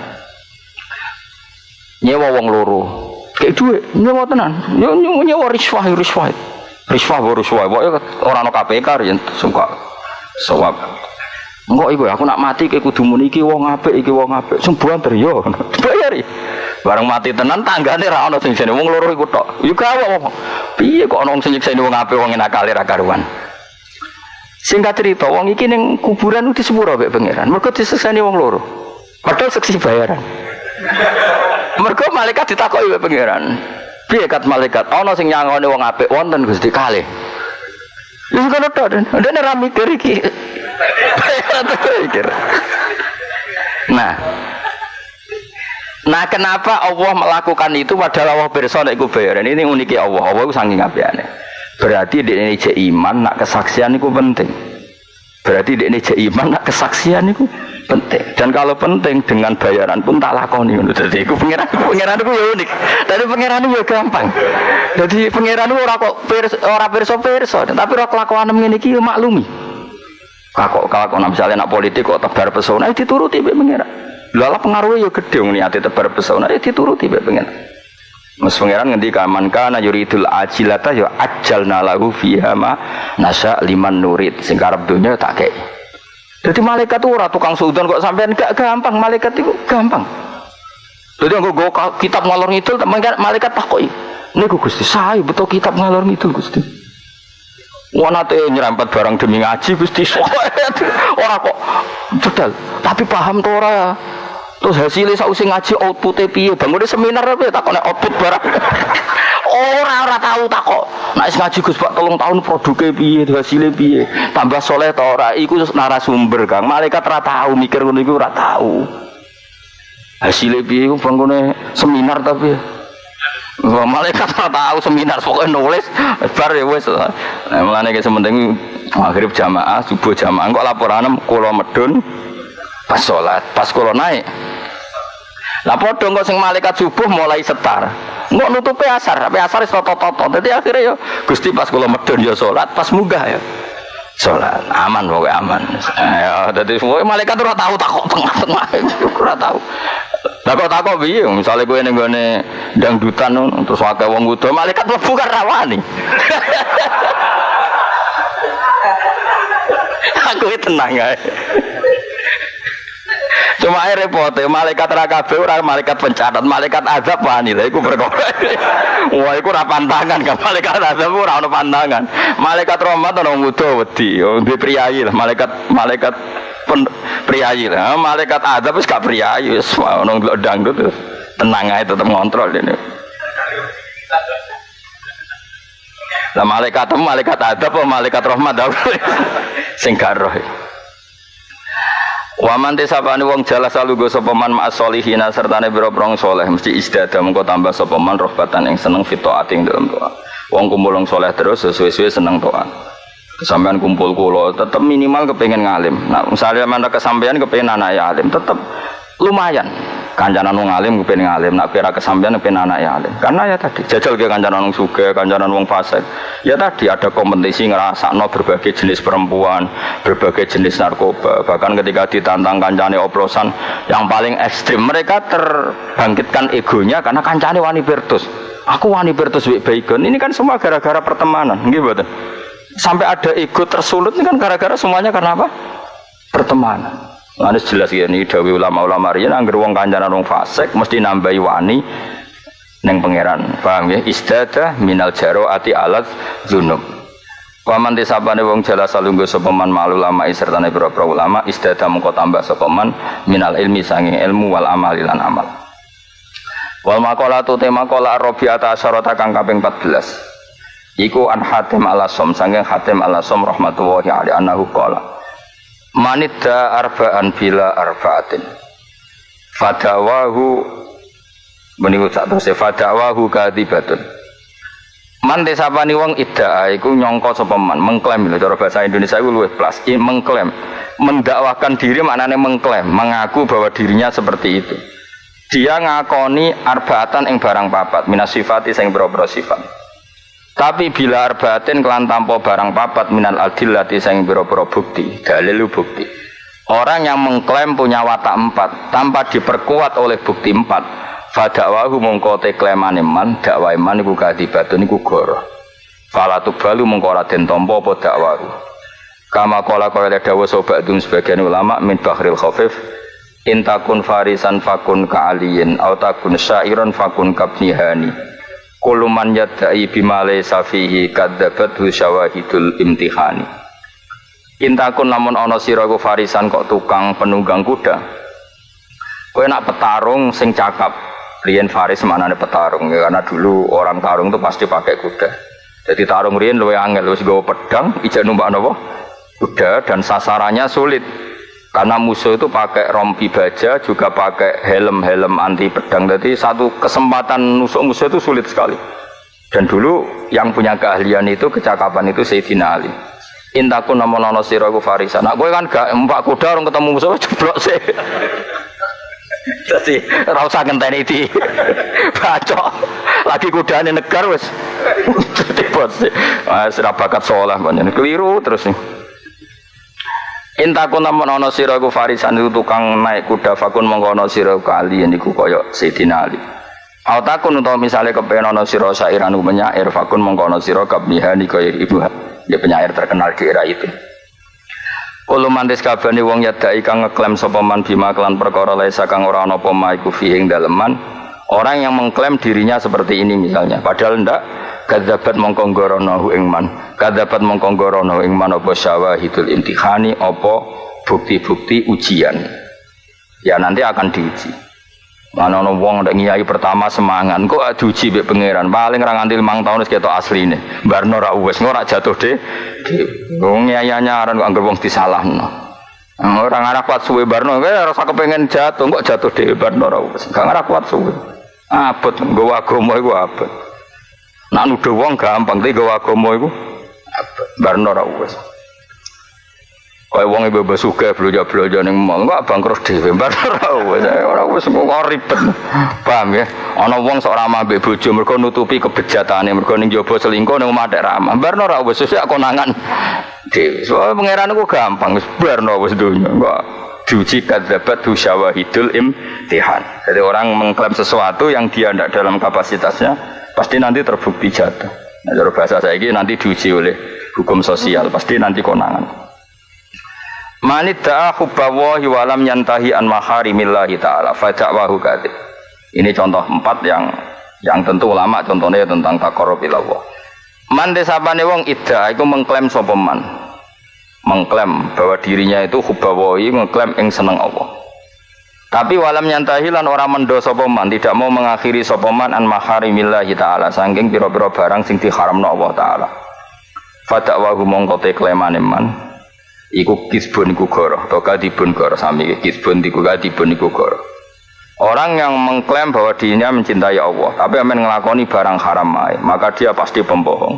Nyewa wong loro. Kayak duit, nyewa tenan. Ya nyewa riswah, riswah. Riswah baru riswah. Pokoknya orang no KPK yang suka. Sewab. Enggak iku aku nak mati kayak kudu muni iki wong apik iki wong apik. Sembuhan ter yo. Bayari. Bareng mati tenan tanggane ra ono sing jene wong loro iku tok. Yo gawe wong. Piye kok ono sing nyiksa wong apik wong enak kali ra karuan. Singkat cerita, wong iki ning kuburan di sepuro mek pangeran. Mergo disekseni wong loro. Padahal seksi bayaran. Mergo malaikat ditakoki mek pangeran. Piye kat malaikat? Ono sing nyangone wong apik wonten Gusti kalih. Wis ngono tok, dene ra mikir iki. Nah, Nah kenapa Allah melakukan itu padahal Allah iku bayaran ini uniknya Allah Allah itu saking apiane berarti di ini iman nak kesaksian itu penting. Berarti di ini iman nak kesaksian itu penting. Dan kalau penting dengan bayaran pun tak lakoni. Jadi aku pangeran pangeran itu ya unik. Tapi pangeran itu ya gampang. Jadi pangeran itu orang kok orang perso perso tapi orang kelakuan ini ya maklumi. Kakok kakok misalnya nak politik kok tebar pesona itu dituruti be pengira. Lala pengaruhnya ya gede nih hati tebar pesona itu dituruti be pengira. Mas pangeran ngendi kaman kana yuridul ajilata ya ajalna lahu fiha ma nasa liman nurid sing karep donya tak kei. Jadi malaikat ora tukang sultan kok sampean gak gampang malaikat itu gampang. Jadi aku go kitab ngalor ngidul malaikat takoki. Niku Gusti, saya betul kitab ngalor ngidul Gusti. Wanate nyerempet barang demi ngaji Gusti. Ora kok detail, tapi paham tuh ora ya. Terus hasilnya sausi ngaji outputnya piye? Bangun seminar apa ya takone output barang. Ora ora tahu takok. Nek ngaji Gus Pak tolong tahun produknya piye, hasilnya piye. Tambah soleh ta ora? Iku narasumber Kang. Malaikat ora tahu mikir ngono iku ora tahu. Hasilnya piye iku bangunnya seminar tapi Wah, malaikat ora tahu seminar pokoknya nulis bar ya wis. Nah, mulane ki sementing maghrib jamaah, subuh jamaah kok laporan kula medun pas sholat pas kalau naik. Lah podo kok sing malaikat subuh mulai setar. Nggak nutupi asar tapi asar itu toto toto jadi akhirnya ya gusti pas kalau medun ya sholat pas munggah ya. Sholat aman pokoknya aman. Ya jadi semua malaikat tuh tahu takut tengah tengah ora tahu kok takut biye misalnya gue nih gue nih dangdutan terus wakai wong udah malaikat mlebu kan rawani aku tenang ya Cuma air repot, malaikat rakabe orang malaikat pencatat, malaikat azab wani lah iku perkara. Wah, iku ora pantangan kan malaikat azab ora ono pantangan. Malaikat rahmat ono ngudo wedi, oh, di priayi lah malaikat malaikat pen, priayi lah. Malaikat azab wis gak priayi wis ono dangdut tenang ae tetep ngontrol ini. Lah malaikat malaikat azab apa malaikat rahmat sing gak roh. Waman tisapane wong jelas selalu go sapa man ma'as solihina sertane boro-boro soleh mesti istiadah mengko tambah sapa man rohbatan yang seneng fito ating dalam doa. Wong kumpul wong soleh terus sesuai-sesuai seneng doa. Kesampean kumpul kulo tetap minimal kepengen ngalim. Nah, misalnya mana kesampean kepengen anak ya alim tetap lumayan kancanan wong alim kepen ngalim nak pira kesampean kepen anak ya alim. Karena ya tadi jajal ke kancanan wong suge kancanan wong fasik. Ya tadi ada kompetisi ngerasa no berbagai jenis perempuan berbagai jenis narkoba. Bahkan ketika ditantang kancane oplosan yang paling ekstrim mereka terbangkitkan egonya karena kancane wani bertus. Aku wani bertus baigon. Ini kan semua gara-gara pertemanan. Gitu sampai ada ego tersulut ini kan gara-gara semuanya karena apa? Pertemanan Lalu jelas ya ini dawi ulama-ulama riyen angger wong kancanan wong fasik mesti nambahi wani neng pangeran. Paham ya? Istada minal jaro ati alat zunub. Waman disabane wong jala salunggo sapa man mal ulama sertane pira-pira ulama istada mengko tambah sapa man minal ilmi sanging ilmu wal amali lan amal. Wal maqalatu tema qala Rabi'ata asyarata kang kaping 14. Iku an Hatim al-Asom sanging Hatim al-Asom rahmatullahi alaihi annahu qala manidda arba'an bila arba'atin. Fadawahu meniku sak terus fadawahu kadibatun. Man desapani wong idda'a iku nyongko sapa mengklaim lho cara bahasa Indonesia iku luwih plus. I, mengklaim. Mendakwakan diri maknanya mengklaim mengaku bahwa dirinya seperti itu. Dia ngakoni arbaatan ing barang papat minas sifati sing boro sifat tapi bila arbaatin kelan tanpa barang papat minal adillati sing pira-pira bukti, dalil bukti. Orang yang mengklaim punya watak empat tanpa diperkuat oleh bukti empat, fadakwahu mongko te klemane man, dakwa iman iku kadibatun iku goro. Fala tubalu mongko den tampa apa dakwahu. Kama kala kaya dawa sobat dun sebagian ulama min bahril khafif intakun farisan fakun ka'aliyin au takun syairan fakun kabnihani Kuluman yadai bimale safihi kadzabat syawahidul imtihani. Intakun namun ono sira farisan kok tukang penunggang kuda. Kowe nak petarung sing cakap. Riyen faris mana petarung ya, karena dulu orang tarung itu pasti pakai kuda. Jadi tarung riyen luwe angel wis gawa pedang ijak numpak napa? Kuda dan sasarannya sulit karena musuh itu pakai rompi baja juga pakai helm-helm anti pedang. Jadi satu kesempatan nusuk musuh itu sulit sekali. Dan dulu yang punya keahlian itu kecakapan itu Sayyidina Ali. Intaku nama nono siraku farisan. Nah gue kan gak empat kuda orang ketemu musuh jeblok sih. Jadi rasa ngenteni di bacok. Lagi kuda ini negar wes jadi bos sudah bakat sholah banyak keliru terus nih Intakun namun ono sira farisan itu tukang naik kuda fakun mengkono sira kali niku koyok Sayyidina Ali. Autakun utawa misalnya kepengen ana sira sairan penyair fakun mongko ana sira kabniha kaya ibu ya penyair terkenal di era itu. Kulo mantis kabane wong yadai kang ngeklaim sapa man bima kelan perkara laisa kang ora ana apa iku fi ing daleman. Orang yang mengklaim dirinya seperti ini misalnya, padahal ndak kadzabat mongko ngorono ing man. Kadzabat mongko ngorono ing man apa syawahidul imtihani apa bukti-bukti ujian. Ya nanti akan diuji. Mana ono wong ndak ngiyai pertama semangat, kok diuji mbek pangeran. Paling ra nganti 5 tahun wis ketok asline. Barno ra wis ora jatuh de. Wong ngiyai nyaran kok anggere wong disalahno. Orang arah kuat suwe barno, kayak rasa kepengen jatuh, kok jatuh deh barno. Gak arah kuat suwe. Abot nggawa agama iku abot. Nak nuduh wong gampang, tapi nggawa agama iku. Barno ra wis. Kaya wong ibu suka belanja belanja neng mall, nggak bangkrut dhewe, bar ora wis kok ribet. Paham ya? Ana wong sok ramah mbek bojo mergo nutupi kebejatane, mergo ning jaba selingkuh ning omah ramah. Bar ora wis sesuk konangan dhewe. Soale pangeran ku gampang, wis bar wis donya. Enggak diuji kadzabat syawahidul imtihan. Jadi orang mengklaim sesuatu yang dia tidak dalam kapasitasnya pasti nanti terbukti jatuh. Nah, bahasa saya ini nanti diuji oleh hukum sosial, pasti nanti konangan. Manit da'a hubbawahi walam yantahi an maharimillahi ta'ala fada'wahu kadib. Ini contoh empat yang yang tentu ulama contohnya tentang takorup ilallah. Man desapane wong ida itu mengklaim sopeman. Mengklaim bahwa dirinya itu hubbawahi mengklaim ing seneng Allah. Tapi walam nyantahi lan orang mendo sopeman tidak mau mengakhiri sopeman an maharimillahi ta'ala sangking piro-piro barang sing diharamno Allah ta'ala. Fada'wahu mongkote klemane man iku kisbun iku goroh atau kadibun goroh sami kisbun iku kadibun iku goroh Orang yang mengklaim bahwa dirinya mencintai Allah, tapi amin ngelakoni barang haram maka dia pasti pembohong.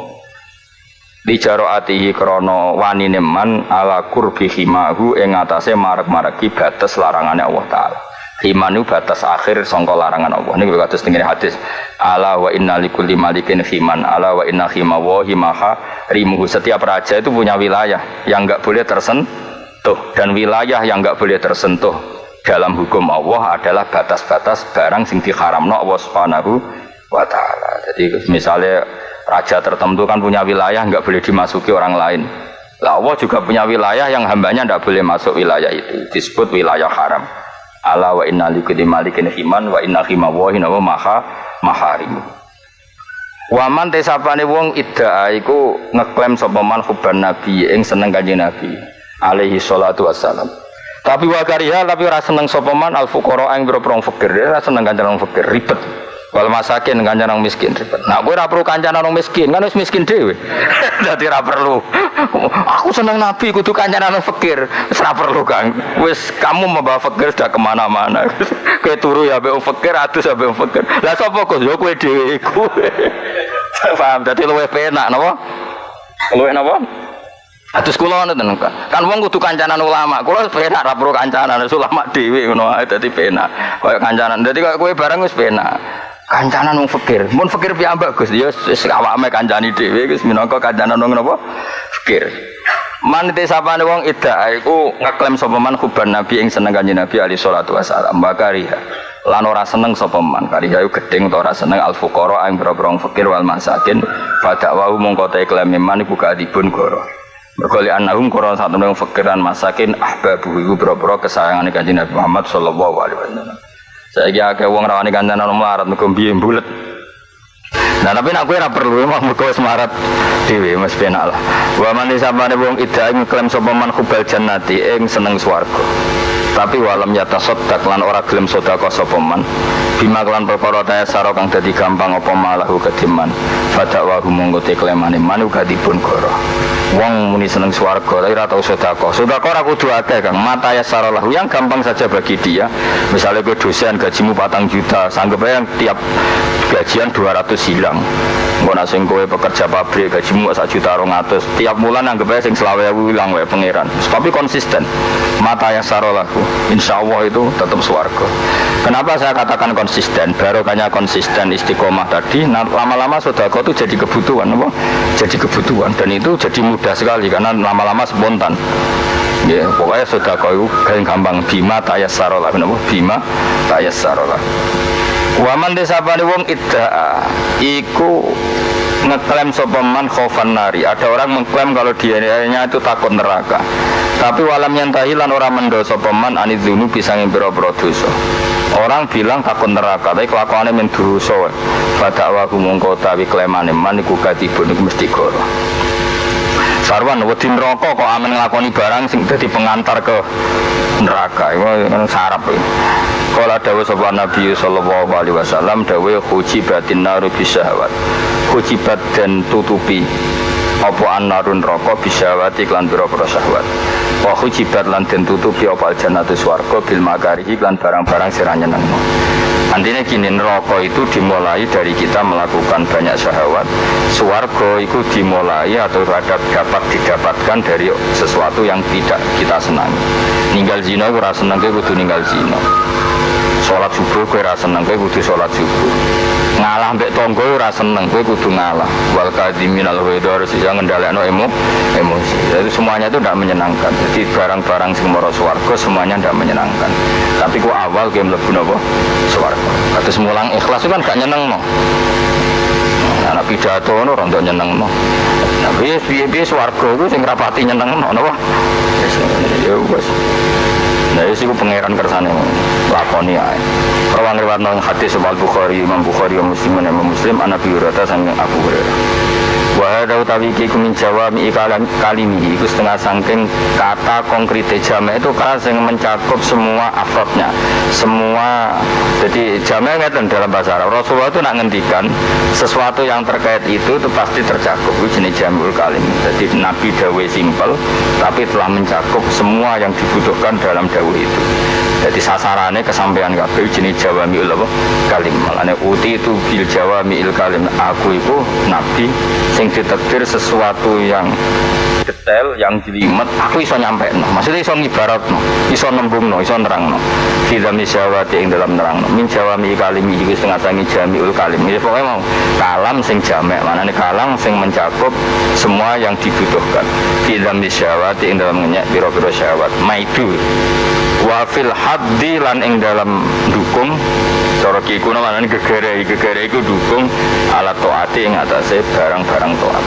Di jaro atihi krono wani neman ala kurbi himahu ing atase marek-mareki batas larangannya Allah Ta'ala. Himanu batas akhir songko larangan Allah. Ini kados tengene hadis. Ala wa inna likulli malikin himan. Ala wa inna himawa himaha rimuhu. Setiap raja itu punya wilayah yang enggak boleh tersentuh dan wilayah yang enggak boleh tersentuh dalam hukum Allah adalah batas-batas barang sing diharamno Allah Subhanahu wa taala. Jadi misalnya raja tertentu kan punya wilayah enggak boleh dimasuki orang lain. Lah Allah juga punya wilayah yang hambanya tidak boleh masuk wilayah itu disebut wilayah haram ala wa inna likulli malikin himan wa inna himawahi wa maha maharim Waman tesapane wong idda'a iku ngeklaim sapa man hubban nabi ing seneng kanjeng nabi alaihi salatu wassalam. Tapi wakariha tapi ora seneng sapa man al fuqara ing boro fakir, ora seneng fakir ribet. Wal masakin kancanan orang miskin. Nah, gue perlu kancanan orang miskin, kan harus miskin dewe. Jadi ora perlu. Aku seneng Nabi, kudu kancanan orang fakir. Ora perlu kan. Wes kamu membawa fakir sudah ke mana-mana. Kue turu ya be fakir, atus ya be fakir. Lah sapa kok yo kowe dhewe iku. Paham? Dadi luwih penak napa? Luwih napa? Atus kula ngoten kan. Kan wong kudu kancanan ulama. Kula penak ra perlu kancanan ulama dhewe ngono ae dadi penak. Kaya kancanan. Dadi kaya kowe bareng wis penak kancanan wong fakir. Mun fakir piyambak Gus. Ya wis awake kancani dhewe wis minangka kancanan wong napa? Fakir. Man sapane wong ida iku ngeklaim sapa man kuban nabi ing seneng kanjeng nabi ali salatu wasalam bakariha lan ora seneng sapa man. Kariha gedeng ora seneng. Al fuqara ing boro fakir wal masakin. Pada wau mongko te klaim man iku kadibun goro. Mergo li annahum qura satu nang fakiran masakin ahbabu iku boro-boro kesayangane kanjeng Nabi Muhammad sallallahu alaihi wasallam kayak uang rawani kancanan melarat mergo biye bulet. Nah tapi nak gue ora perlu emang mergo wis marat dhewe mas penak lah. Wa man sabane wong ida ngeklaim sapa man khubal jannati ing seneng swarga. Tapi walam yata sodak lan ora gelem sodako sapa man. Bima kelan perkara ta saro kang dadi gampang apa malahu kediman. Fadak wa monggo te klemane manu kadipun goro. Wong muni seneng swarga tapi ora tau sedekah. Sedekah ora kudu akeh Kang. Mata ya saralahu yang gampang saja bagi dia. Misalnya gue dosen gajimu patang juta, sanggup yang tiap gajian 200 hilang. Engko nek sing kowe pekerja pabrik gajimu sak juta 200, tiap bulan anggap aja sing selawe hilang wae pangeran. Tapi konsisten. Mata ya saralahu. Insya Allah itu tetap swarga. Kenapa saya katakan konsisten? Barokahnya konsisten istiqomah tadi, nah, lama-lama sedekah itu jadi kebutuhan, apa? Jadi kebutuhan dan itu jadi mudah sekali karena lama-lama spontan ya pokoknya sudah kau kayak gampang bima tayas sarolah bima tayas sarolah Waman desapane wong iddaa iku ngeklaim sopeman khofan nari. Ada orang mengklaim kalau dia itu takut neraka. Tapi walam yang tahilan orang mendo sopeman anidunu bisa ngimpiro dosa. Orang bilang takut neraka, tapi kelakuannya menduso. Pada awaku mungko tapi klaimane man iku katibun iku mesti goro. Sarwan wedi neraka kok amen nglakoni barang sing dadi pengantar ke neraka. Iku sarap. Kala dawuh sapa Nabi sallallahu alaihi wasallam dawuh hujibatin naru bisyahwat. Hujibat dan tutupi apa anarun rokok bisyawati klan biro-biro syahwat wa hujibat lan den tutupi apa jannatu swarga bil makarihi klan barang-barang sira Artinya gini, neraka itu dimulai dari kita melakukan banyak syahwat. Suwargo itu dimulai atau ada dapat didapatkan dari sesuatu yang tidak kita senangi. Ninggal zina, senang, gue kudu ninggal zina. Sholat subuh, gue rasa senang, gue kudu sholat subuh. Ngalah mbek tonggo rasa seneng, gue kudu ngalah. Wal kadimin al harus yang ngendalekno emo emosi. Jadi semuanya itu tidak menyenangkan. Jadi barang-barang sing moro swarga semuanya tidak menyenangkan. Tapi ku awal gue mlebu napa? Swarga. Kados mulang ikhlas kan gak nyeneng no. Nah, anak pidato no rontok nyeneng no. Nah, biye biye biye swarga itu sing rapati nyeneng no, napa? Ya wes. Itu sih pangeran kersane lakoni ae. Rawang riwayat nang hadis Bukhari, Imam Bukhari, Muslim, Imam Muslim, anak Hurairah sang Abu Hurairah. Wahada utawi iki kumin jawa mi kalam kalimi itu setengah sangking kata konkret jamak itu kata yang mencakup semua afrodnya semua jadi jamak ngeten dalam bahasa Arab. Rasulullah itu nak ngendikan sesuatu yang terkait itu itu pasti tercakup. Itu jenis jamul kalim jadi Nabi Dawe simpel tapi telah mencakup semua yang dibutuhkan dalam dawe itu jadi sasarannya kesampaian kabeh jenis Jawa mi'ul apa? Kalim. Malane uti itu bil Jawa mi'il kalim. Aku itu nabi sing ditakdir sesuatu yang detail yang jelimet aku iso nyampe no. maksudnya iso ngibarat no. iso nembung no iso nerang no tidak misyawati yang dalam nerang no min mi kalim itu setengah tangi ul kalim. Ini pokoknya mau kalam sing jamek mana nih kalam sing mencakup semua yang dibutuhkan. Tidak misyawati yang dalam ngenyak biro-biro syawat maidu wafil haddi lan ing dalam dukung. Cara ki kuno manane gegere gegere iku dukung alat taati ing atase barang-barang taat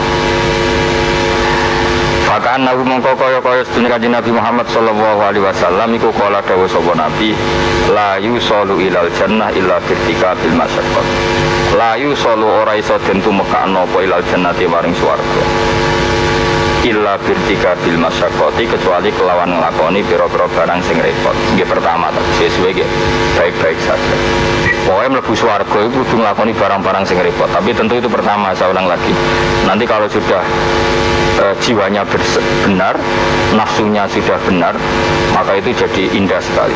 Fakan Nabi mongko kaya kaya sedunia kaji Nabi Muhammad Sallallahu Alaihi Wasallam Iku kala dawa sopa Nabi La yusolu ilal jannah illa birtika bil masyarakat. La yusolu ora iso dentu mekak nopo ilal jannah maring suarga illa birtika bil masyakoti kecuali kelawan ngelakoni biro-biro barang sing repot. Ini pertama sesuai gitu baik-baik saja. Pokoknya melebu suarga itu kudu ngelakoni barang-barang sing repot. Tapi tentu itu pertama saya ulang lagi. Nanti kalau sudah e, jiwanya benar nafsunya sudah benar maka itu jadi indah sekali.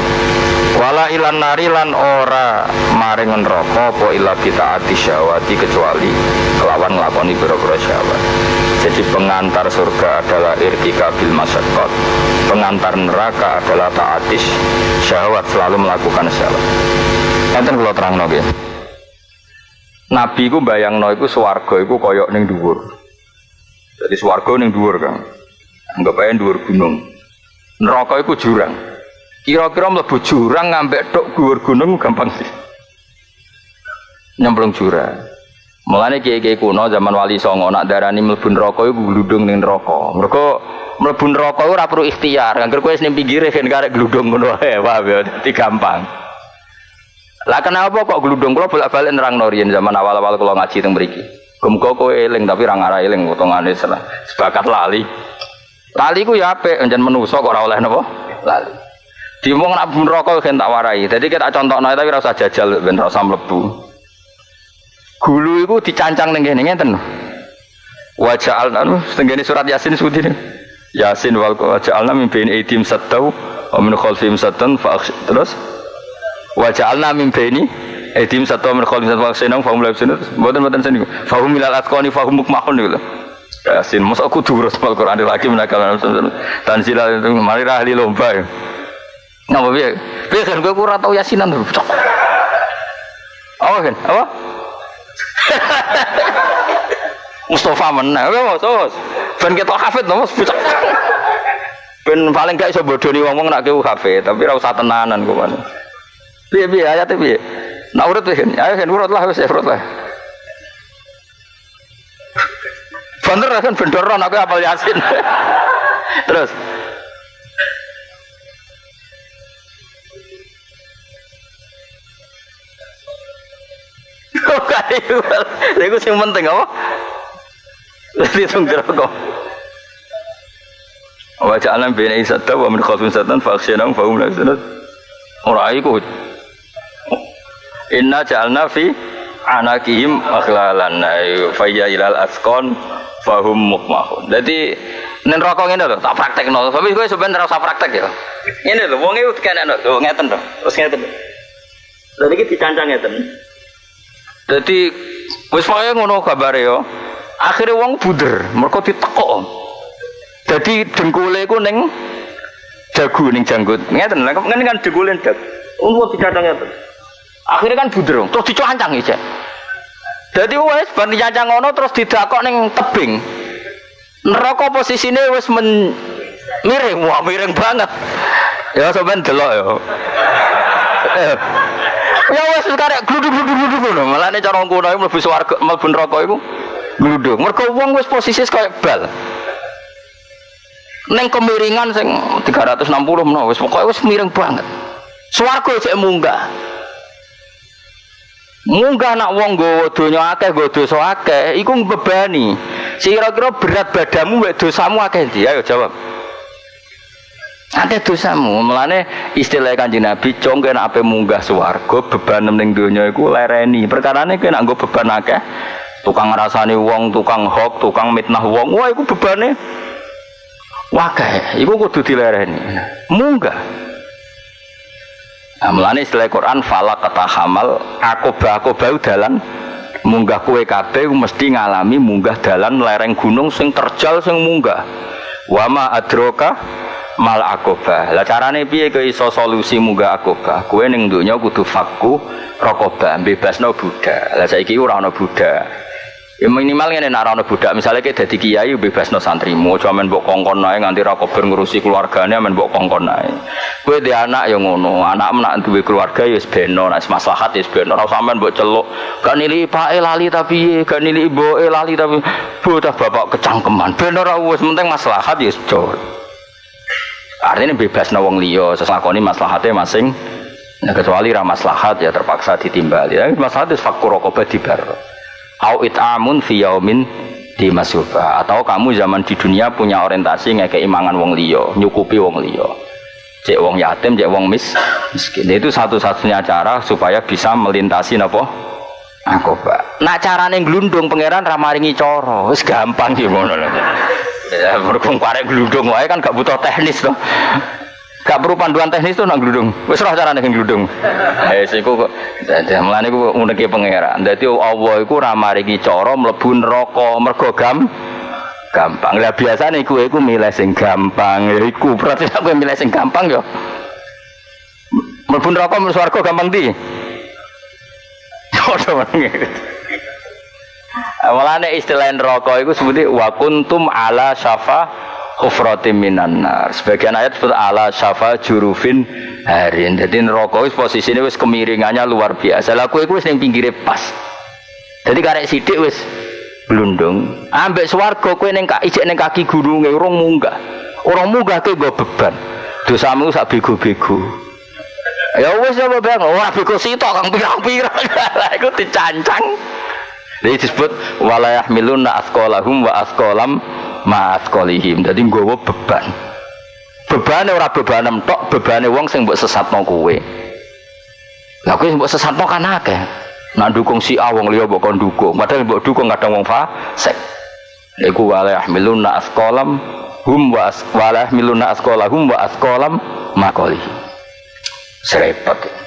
Wala ilan nari lan ora maring neraka apa illa kita ati syawati kecuali kelawan ngelakoni biro-biro syawat jadi pengantar surga adalah irtika bil masyarakat pengantar neraka adalah taatis syahwat selalu melakukan syahwat nanti kalau terang ya Nabi ku bayang no iku swarga iku koyok ning dhuwur. Jadi swarga ning dhuwur kan. Anggap aja dhuwur gunung. Neraka iku jurang. Kira-kira mlebu jurang ngambek tok dhuwur gunung gampang sih. Nyemplung jurang. Mulane kiai-kiai kuno zaman Wali Songo nak darani mlebu neraka iku gludung ning neraka. Mergo mlebu neraka ora perlu ikhtiar. Angger kowe ning pinggire kan karek gludung ngono wae, paham ya? Dadi gampang. Lah kenapa kok gludung kula bolak-balik nerang norien zaman awal-awal kula ngaji teng mriki. Gumko kowe eling tapi ra ngarah eling potongane. Sebakat lali. Lali ku ya apik, njen menusa kok ora oleh napa? Lali. Diomong nak neraka kan tak warai. Jadi kita contohno tapi ora usah jajal ben ora usah. Gulu itu dicancang ning kene ngenten. Wa ja'alna tenggene surat Yasin sudi. Yasin wal ja'alna min bain aidim sattau wa min khalfihim sattan fa terus wa ja'alna min baini aidim sattau min khalfihim sattan fa akhsina fa hum la yabsirun. Mboten seni. Fa milal fa niku. Yasin masa aku durus mal Quran lagi menakal tanzila mari ahli lomba. Ngapa piye? Piye kan kowe ora tau yasinan. Apa kan? Apa? Mustafa oke mas, mas. Ben kita hafid, mas, pucak. Ben paling gak iso bodoni ngomong nak kewu hafid, tapi rasa tenanan gue mana. Biar biar ayatnya biar. Nah urut hen, ayo hen urut lah wis urut lah. Bener kan apal Yasin. Terus Iku sing penting apa? Dihitung jeroko. Wa ja'alna baina isata wa min satan fa akhsyanahum fa hum la. Ora iku. Inna ja'alna fi anakihim akhlalan fa ya ilal asqan fahum mukmahun. Jadi nen rokok ngene lho, tak praktekno. Tapi kowe sebenarnya ora usah praktek ya. Ini lho, wong iki kene lho, ngeten lho. Terus ngeten. Lha iki dicancang ngeten. Jadi wis pokoke ngono kabare yo. Akhire wong buder, mergo ditekok. Jadi dengkule iku ning dagu ning janggut. Ngeten lha ngene kan dengkule dag. Wong dicancang ngeten. Akhirnya kan buder, terus dicancang iki. Jadi wes bar dicancang ngono terus didakok ning tebing. Neraka posisine wis men miring, wah miring banget. Ya sampean delok ya. Ya wes karek gluduk-gluduk ngono. Malane cara ngono iku mlebu swarga, mlebu neraka iku gluduk. Mergo wong wis posisi kaya bal. Neng kemiringan sing 360 menawa wis pokoke wis miring banget. Swarga cek munggah. Munggah nak wong nggawa donya akeh, nggawa dosa akeh, iku mbebani. Kira-kira berat badanmu wek dosamu akeh ndi? Ayo jawab. Ada dosamu, melane istilah kanjeng Nabi, cong kena apa munggah swarga beban ning donya iku lereni. Perkarane kena nggo beban akeh. Tukang ngrasani wong, tukang hok, tukang mitnah wong, wah iku bebane wakeh. Iku kudu dilereni. Munggah. Nah, melane istilah Quran fala kata hamal akobah akobah dalan munggah kue kabeh mesti ngalami munggah dalan lereng gunung sing terjal sing munggah. Wama adroka mal akobah. Lah carane piye kowe iso solusi munggah akobah? Kowe ning donya kudu fakku rokobah, bebasno budak. Lah saiki ora ana budak. Ya minimal ngene nek ana budak, misalnya kayak dadi kiai bebasno santrimu, aja men mbok kongkon nae nganti ra ngurusi keluargane men mbok kongkon nae. Kowe di anak ya ngono, anak nak duwe keluarga ya wis beno, maslahat ya wis beno, ora sampean mbok celuk. Gak nili lali tapi gak nili lali tapi bocah bapak kecangkeman. Ben ora wis penting maslahat ya wis Artinya bebas na wong liya, seslakoni maslahatnya masing. Nah, kecuali ra maslahat ya terpaksa ditimbali. Ya, maslahat itu fakkur rokobah dibar. Au it'amun fi yaumin di masuba atau kamu zaman di dunia punya orientasi ngekei imangan wong liya, nyukupi wong liya. Cek wong yatim, cek wong mis, miskin. Itu satu-satunya cara supaya bisa melintasi napa? Akoba. Nah carane glundung pangeran ra maringi cara, wis gampang ki ngono. Ya berhubung karek glundung wae kan gak butuh teknis tuh. Gak perlu panduan teknis tuh nang gludung. Wis roh carane sing gludung. Eh siku kok dadi mlane ku nguneki pangeran. Dadi Allah iku ora maringi cara mlebu neraka mergo gam gampang. Lah biasane kowe iku milih sing gampang. Ya iku berarti kowe milih sing gampang yo. Mlebu neraka mlebu swarga gampang di. Ora Mulane istilah neraka iku sebuti wa kuntum ala syafa khufrati minan. Sebagian ayat sebut ala syafa jurufin harin. Jadi neraka wis posisine wis kemiringannya luar biasa. Lah kowe wis ning pinggire pas. Jadi karek sithik wis blundung. Ambek swarga kowe ning ijek ning kaki gununge urung munggah. Orang munggah ke nggo beban. Dosamu sak bego-bego. Ya wis apa bang, ora bego sitok kang pirang-pirang. Iku dicancang. Jadi disebut walayah miluna askolahum wa askolam ma'at kolihim jadi nggawa beban. Bebane ora bebanem tok bebane wong sing mbok sesatno kowe. Lha kowe mbok sesatno kan akeh. Nak dukung si A wong liya mbok dukung. Padahal mbok dukung kadang wong fasik. Iku wala yahmiluna asqalam hum wa wala yahmiluna asqalahum wa asqalam maqalihim serepet. ya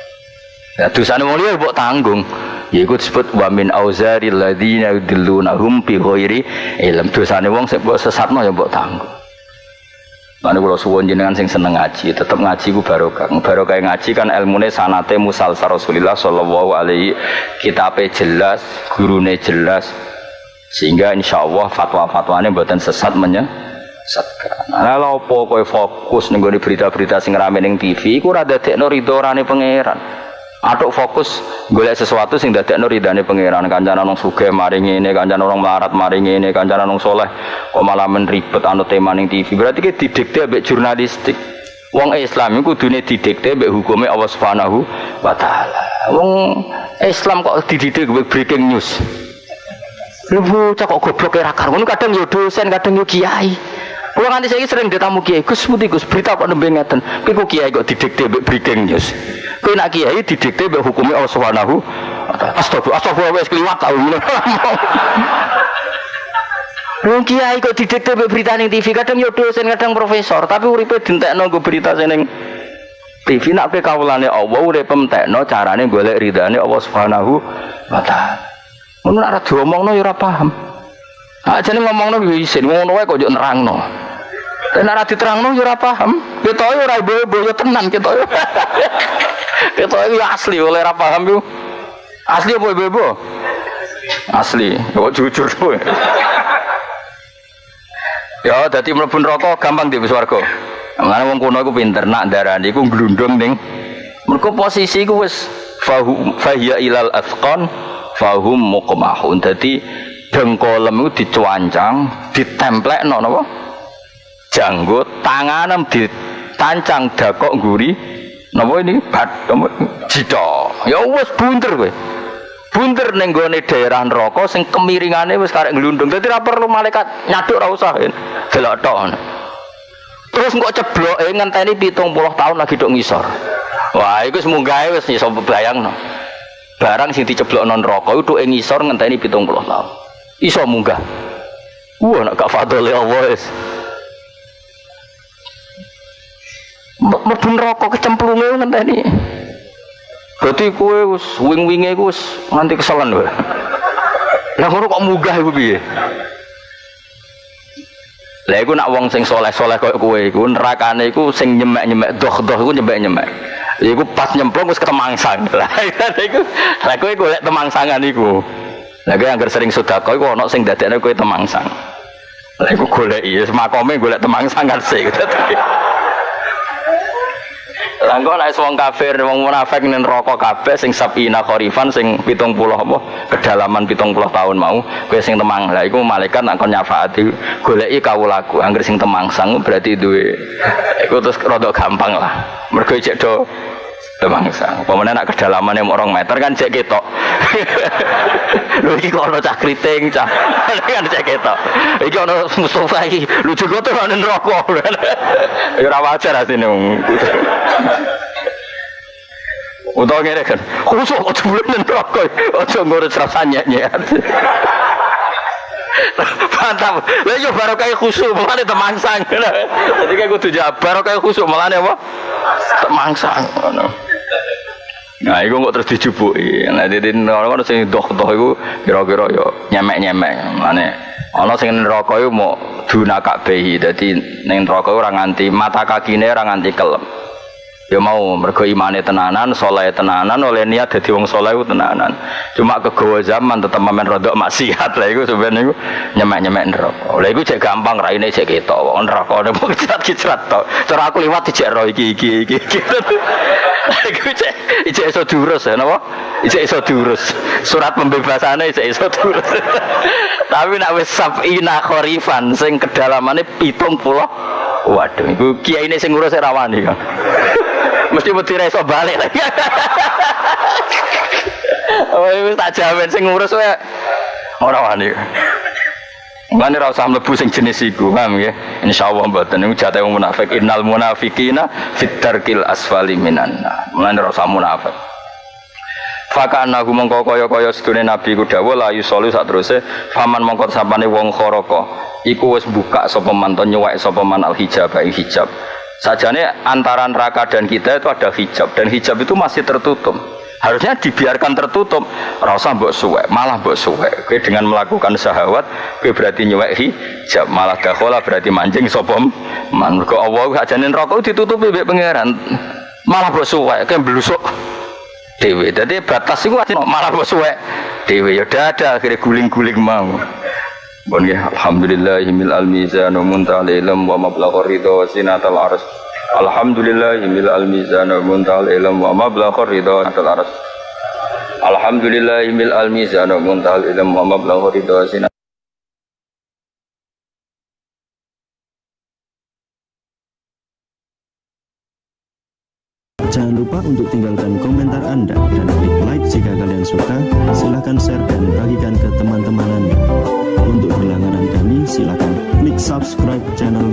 dosane wong liya mbok tanggung yaiku disebut wa min auzari ladina yudillunahum bi ghairi ilm dosane wong sing mbok sesatno ya mbok tanggung Mana kalau suwon jenengan sing seneng ngaji, tetap ngaji ku barokah. Barokah ngaji kan ilmune sanate musal Rasulullah sallallahu alaihi kitabe jelas, gurune jelas. Sehingga insya Allah fatwa-fatwane buatan sesat menyesatkan. Nah, lha apa fokus ning berita-berita sing rame ning TV iku ora dadekno ridho pangeran. Atuk fokus golek sesuatu sing dadekno ridane pangeran kancana nang sugih maring ini kancana orang melarat maring ini kancana nang soleh kok malah menribet anu tema ning TV berarti ki didikte ambek jurnalistik Wong Islam iku kudune didikte mbek hukume Allah Subhanahu wa taala. Wong Islam kok dididik breaking news. Lu bocah kok goblok era karuan kadang yo dosen, kadang yo kiai. Kulo nganti saiki sering ditamu kiai, Gus putih Gus, berita kok nembe ngeten. Kiai kok didikte mbek breaking news. Kowe nak kiai didikte mbek hukume Allah Subhanahu Astagfirullah, astagfirullah wis kliwat tau. Wong kiai kok didikte mbek berita ning TV, kadang yo dosen, kadang profesor, tapi uripe dintekno nggo berita sing TV nak kowe kawulane Allah urip entekno carane golek ridane Allah Subhanahu wa taala. Ngono ora diomongno ya ora paham. Aja nih ngomongno yo isin, ngono wae kok yo nerangno. Tapi nek ora diterangno yo ora paham. Kita yo ora ibu-ibu yo tenan kita yo. kita yo asli oleh ora paham yo. Asli apa ibu-ibu? Asli. Kok jujur kowe. Ya, dadi mlebu neraka gampang di swarga. Mengenai wong kuno iku pinter nak darani iku glundung ning mergo posisi iku wis fahiya ilal afqan fahum muqmahun. Dadi dengkolem itu dicuancang, ditemplekno napa? Janggut, tanganem ditancang dakok guri. Napa ini? Bat jida. Ya wis bunter kowe. Bunter ning daerah neraka sing kemiringane wis karek glundung. Dadi ora perlu malaikat nyaduk ora usah. Delok tok. Terus kok cebloke ngenteni 70 tahun lagi dok ngisor. Wah, iku wis munggahe wis iso bayangno. Barang sing diceblokno neraka itu ing ngisor ngenteni 70 tahun iso munggah wah nak gak fadole Allah mlebu neraka kecemplunge ngenteni berarti kowe wis wing-winge ku wis nganti keselen wae lah ngono kok munggah iku piye Lah iku nak wong sing soleh-soleh koyo kowe iku nerakane iku sing nyemek-nyemek doh-doh iku nyemek-nyemek. Iku pas nyemplung wis ketemangsang. Lah iku lah kowe golek temangsangan iku. Lah kowe anggere sering sedekah iku ana sing dadekne kowe temangsang. Lah iku goleki ya makome golek temangsang kan sik. Lah engko nek wong kafir wong munafik ning neraka kabeh sing sabina kharifan sing 70 apa kedalaman 70 tahun mau kowe sing temang. Lah iku malaikat nak kon nyafaati goleki kawulaku anggere sing temangsang berarti duwe iku terus rada gampang lah. Mergo cek do Temangsa. Pemenang nak kedalaman yang orang meter kan cek ketok. Lu iki kok ono cah kriting cah. kan cek ketok. Iki ono Mustofa iki lucu kok tuh ono neraka. Ya ora wajar asine wong. Utawa ngene kan. Khusuk kok jebule neraka. Aja ngurus rasanya nyet. Mantap. Lah yo barokah khusuk, mulane temangsang. Jadi kayak kudu jawab barokah khusuk mulane apa? Temangsang ngono. Nah, itu kok terus dijubuki. Nah, jadi orang sing doh-doh itu kira-kira yo nyemek-nyemek. Mana? Ono sing neraka iku mau duna behi. Dadi ning neraka ora nganti mata kakine ora nganti kelem. Ya mau mergo imane tenanan, soleh tenanan, oleh niat dadi wong soleh itu tenanan. Cuma kegawa zaman tetep mamen rodok maksiat lah iku sebenarnya iku nyemek-nyemek neraka. Oleh iku cek gampang raine cek ketok. Wong neraka nek mung kicrat-kicrat tok. Cara aku liwat dicek ro iki iki iki. Iku cek cek iso diurus ya napa? Cek iso diurus. Surat pembebasane cek iso diurus. Tapi nek wis sabina kharifan sing kedalamane 70 Waduh, iku kiai ini sing ngurus rawani kan. Mesti mesti iso balik lagi. Oh, wis tak jamin sing ngurus wae ora wani. Mulane ora usah mlebu sing jenis iku, paham nggih? Insyaallah mboten niku jatah wong munafik. Innal munafiqina fit darkil asfali minan. Mulane ora usah munafik. Faka anahu mongko kaya-kaya sedune nabi ku dawuh la yusolu sak teruse faman mongko sapane wong khoroko iku wis buka sapa man to nyuwek sapa man al hijab hijab. Sajane antara neraka dan kita itu ada hijab dan hijab itu masih tertutup. Harusnya dibiarkan tertutup. Rasa mbok suwe malah mbok suwe Oke, dengan melakukan syahwat gue berarti nyuwek hijab malah dakhola berarti mancing sopom man ke Allah ajanin rokok ditutupi mbek pangeran. Malah mbok suwe kayak belusuk dewe jadi batas itu malah mbok suwe dewe ya ada akhirnya guling-guling mau Bon ya, alhamdulillah himil al mizan wa muntal ilm wa mablagh ridha wa sinatal ars Alhamdulillah mil al mizan wa muntal ilm wa mablaghur ridha atal aras Alhamdulillah mil al mizan wa muntal ilm wa mablaghur ridha sinan
Jangan lupa untuk tinggalkan komentar Anda subscribe channel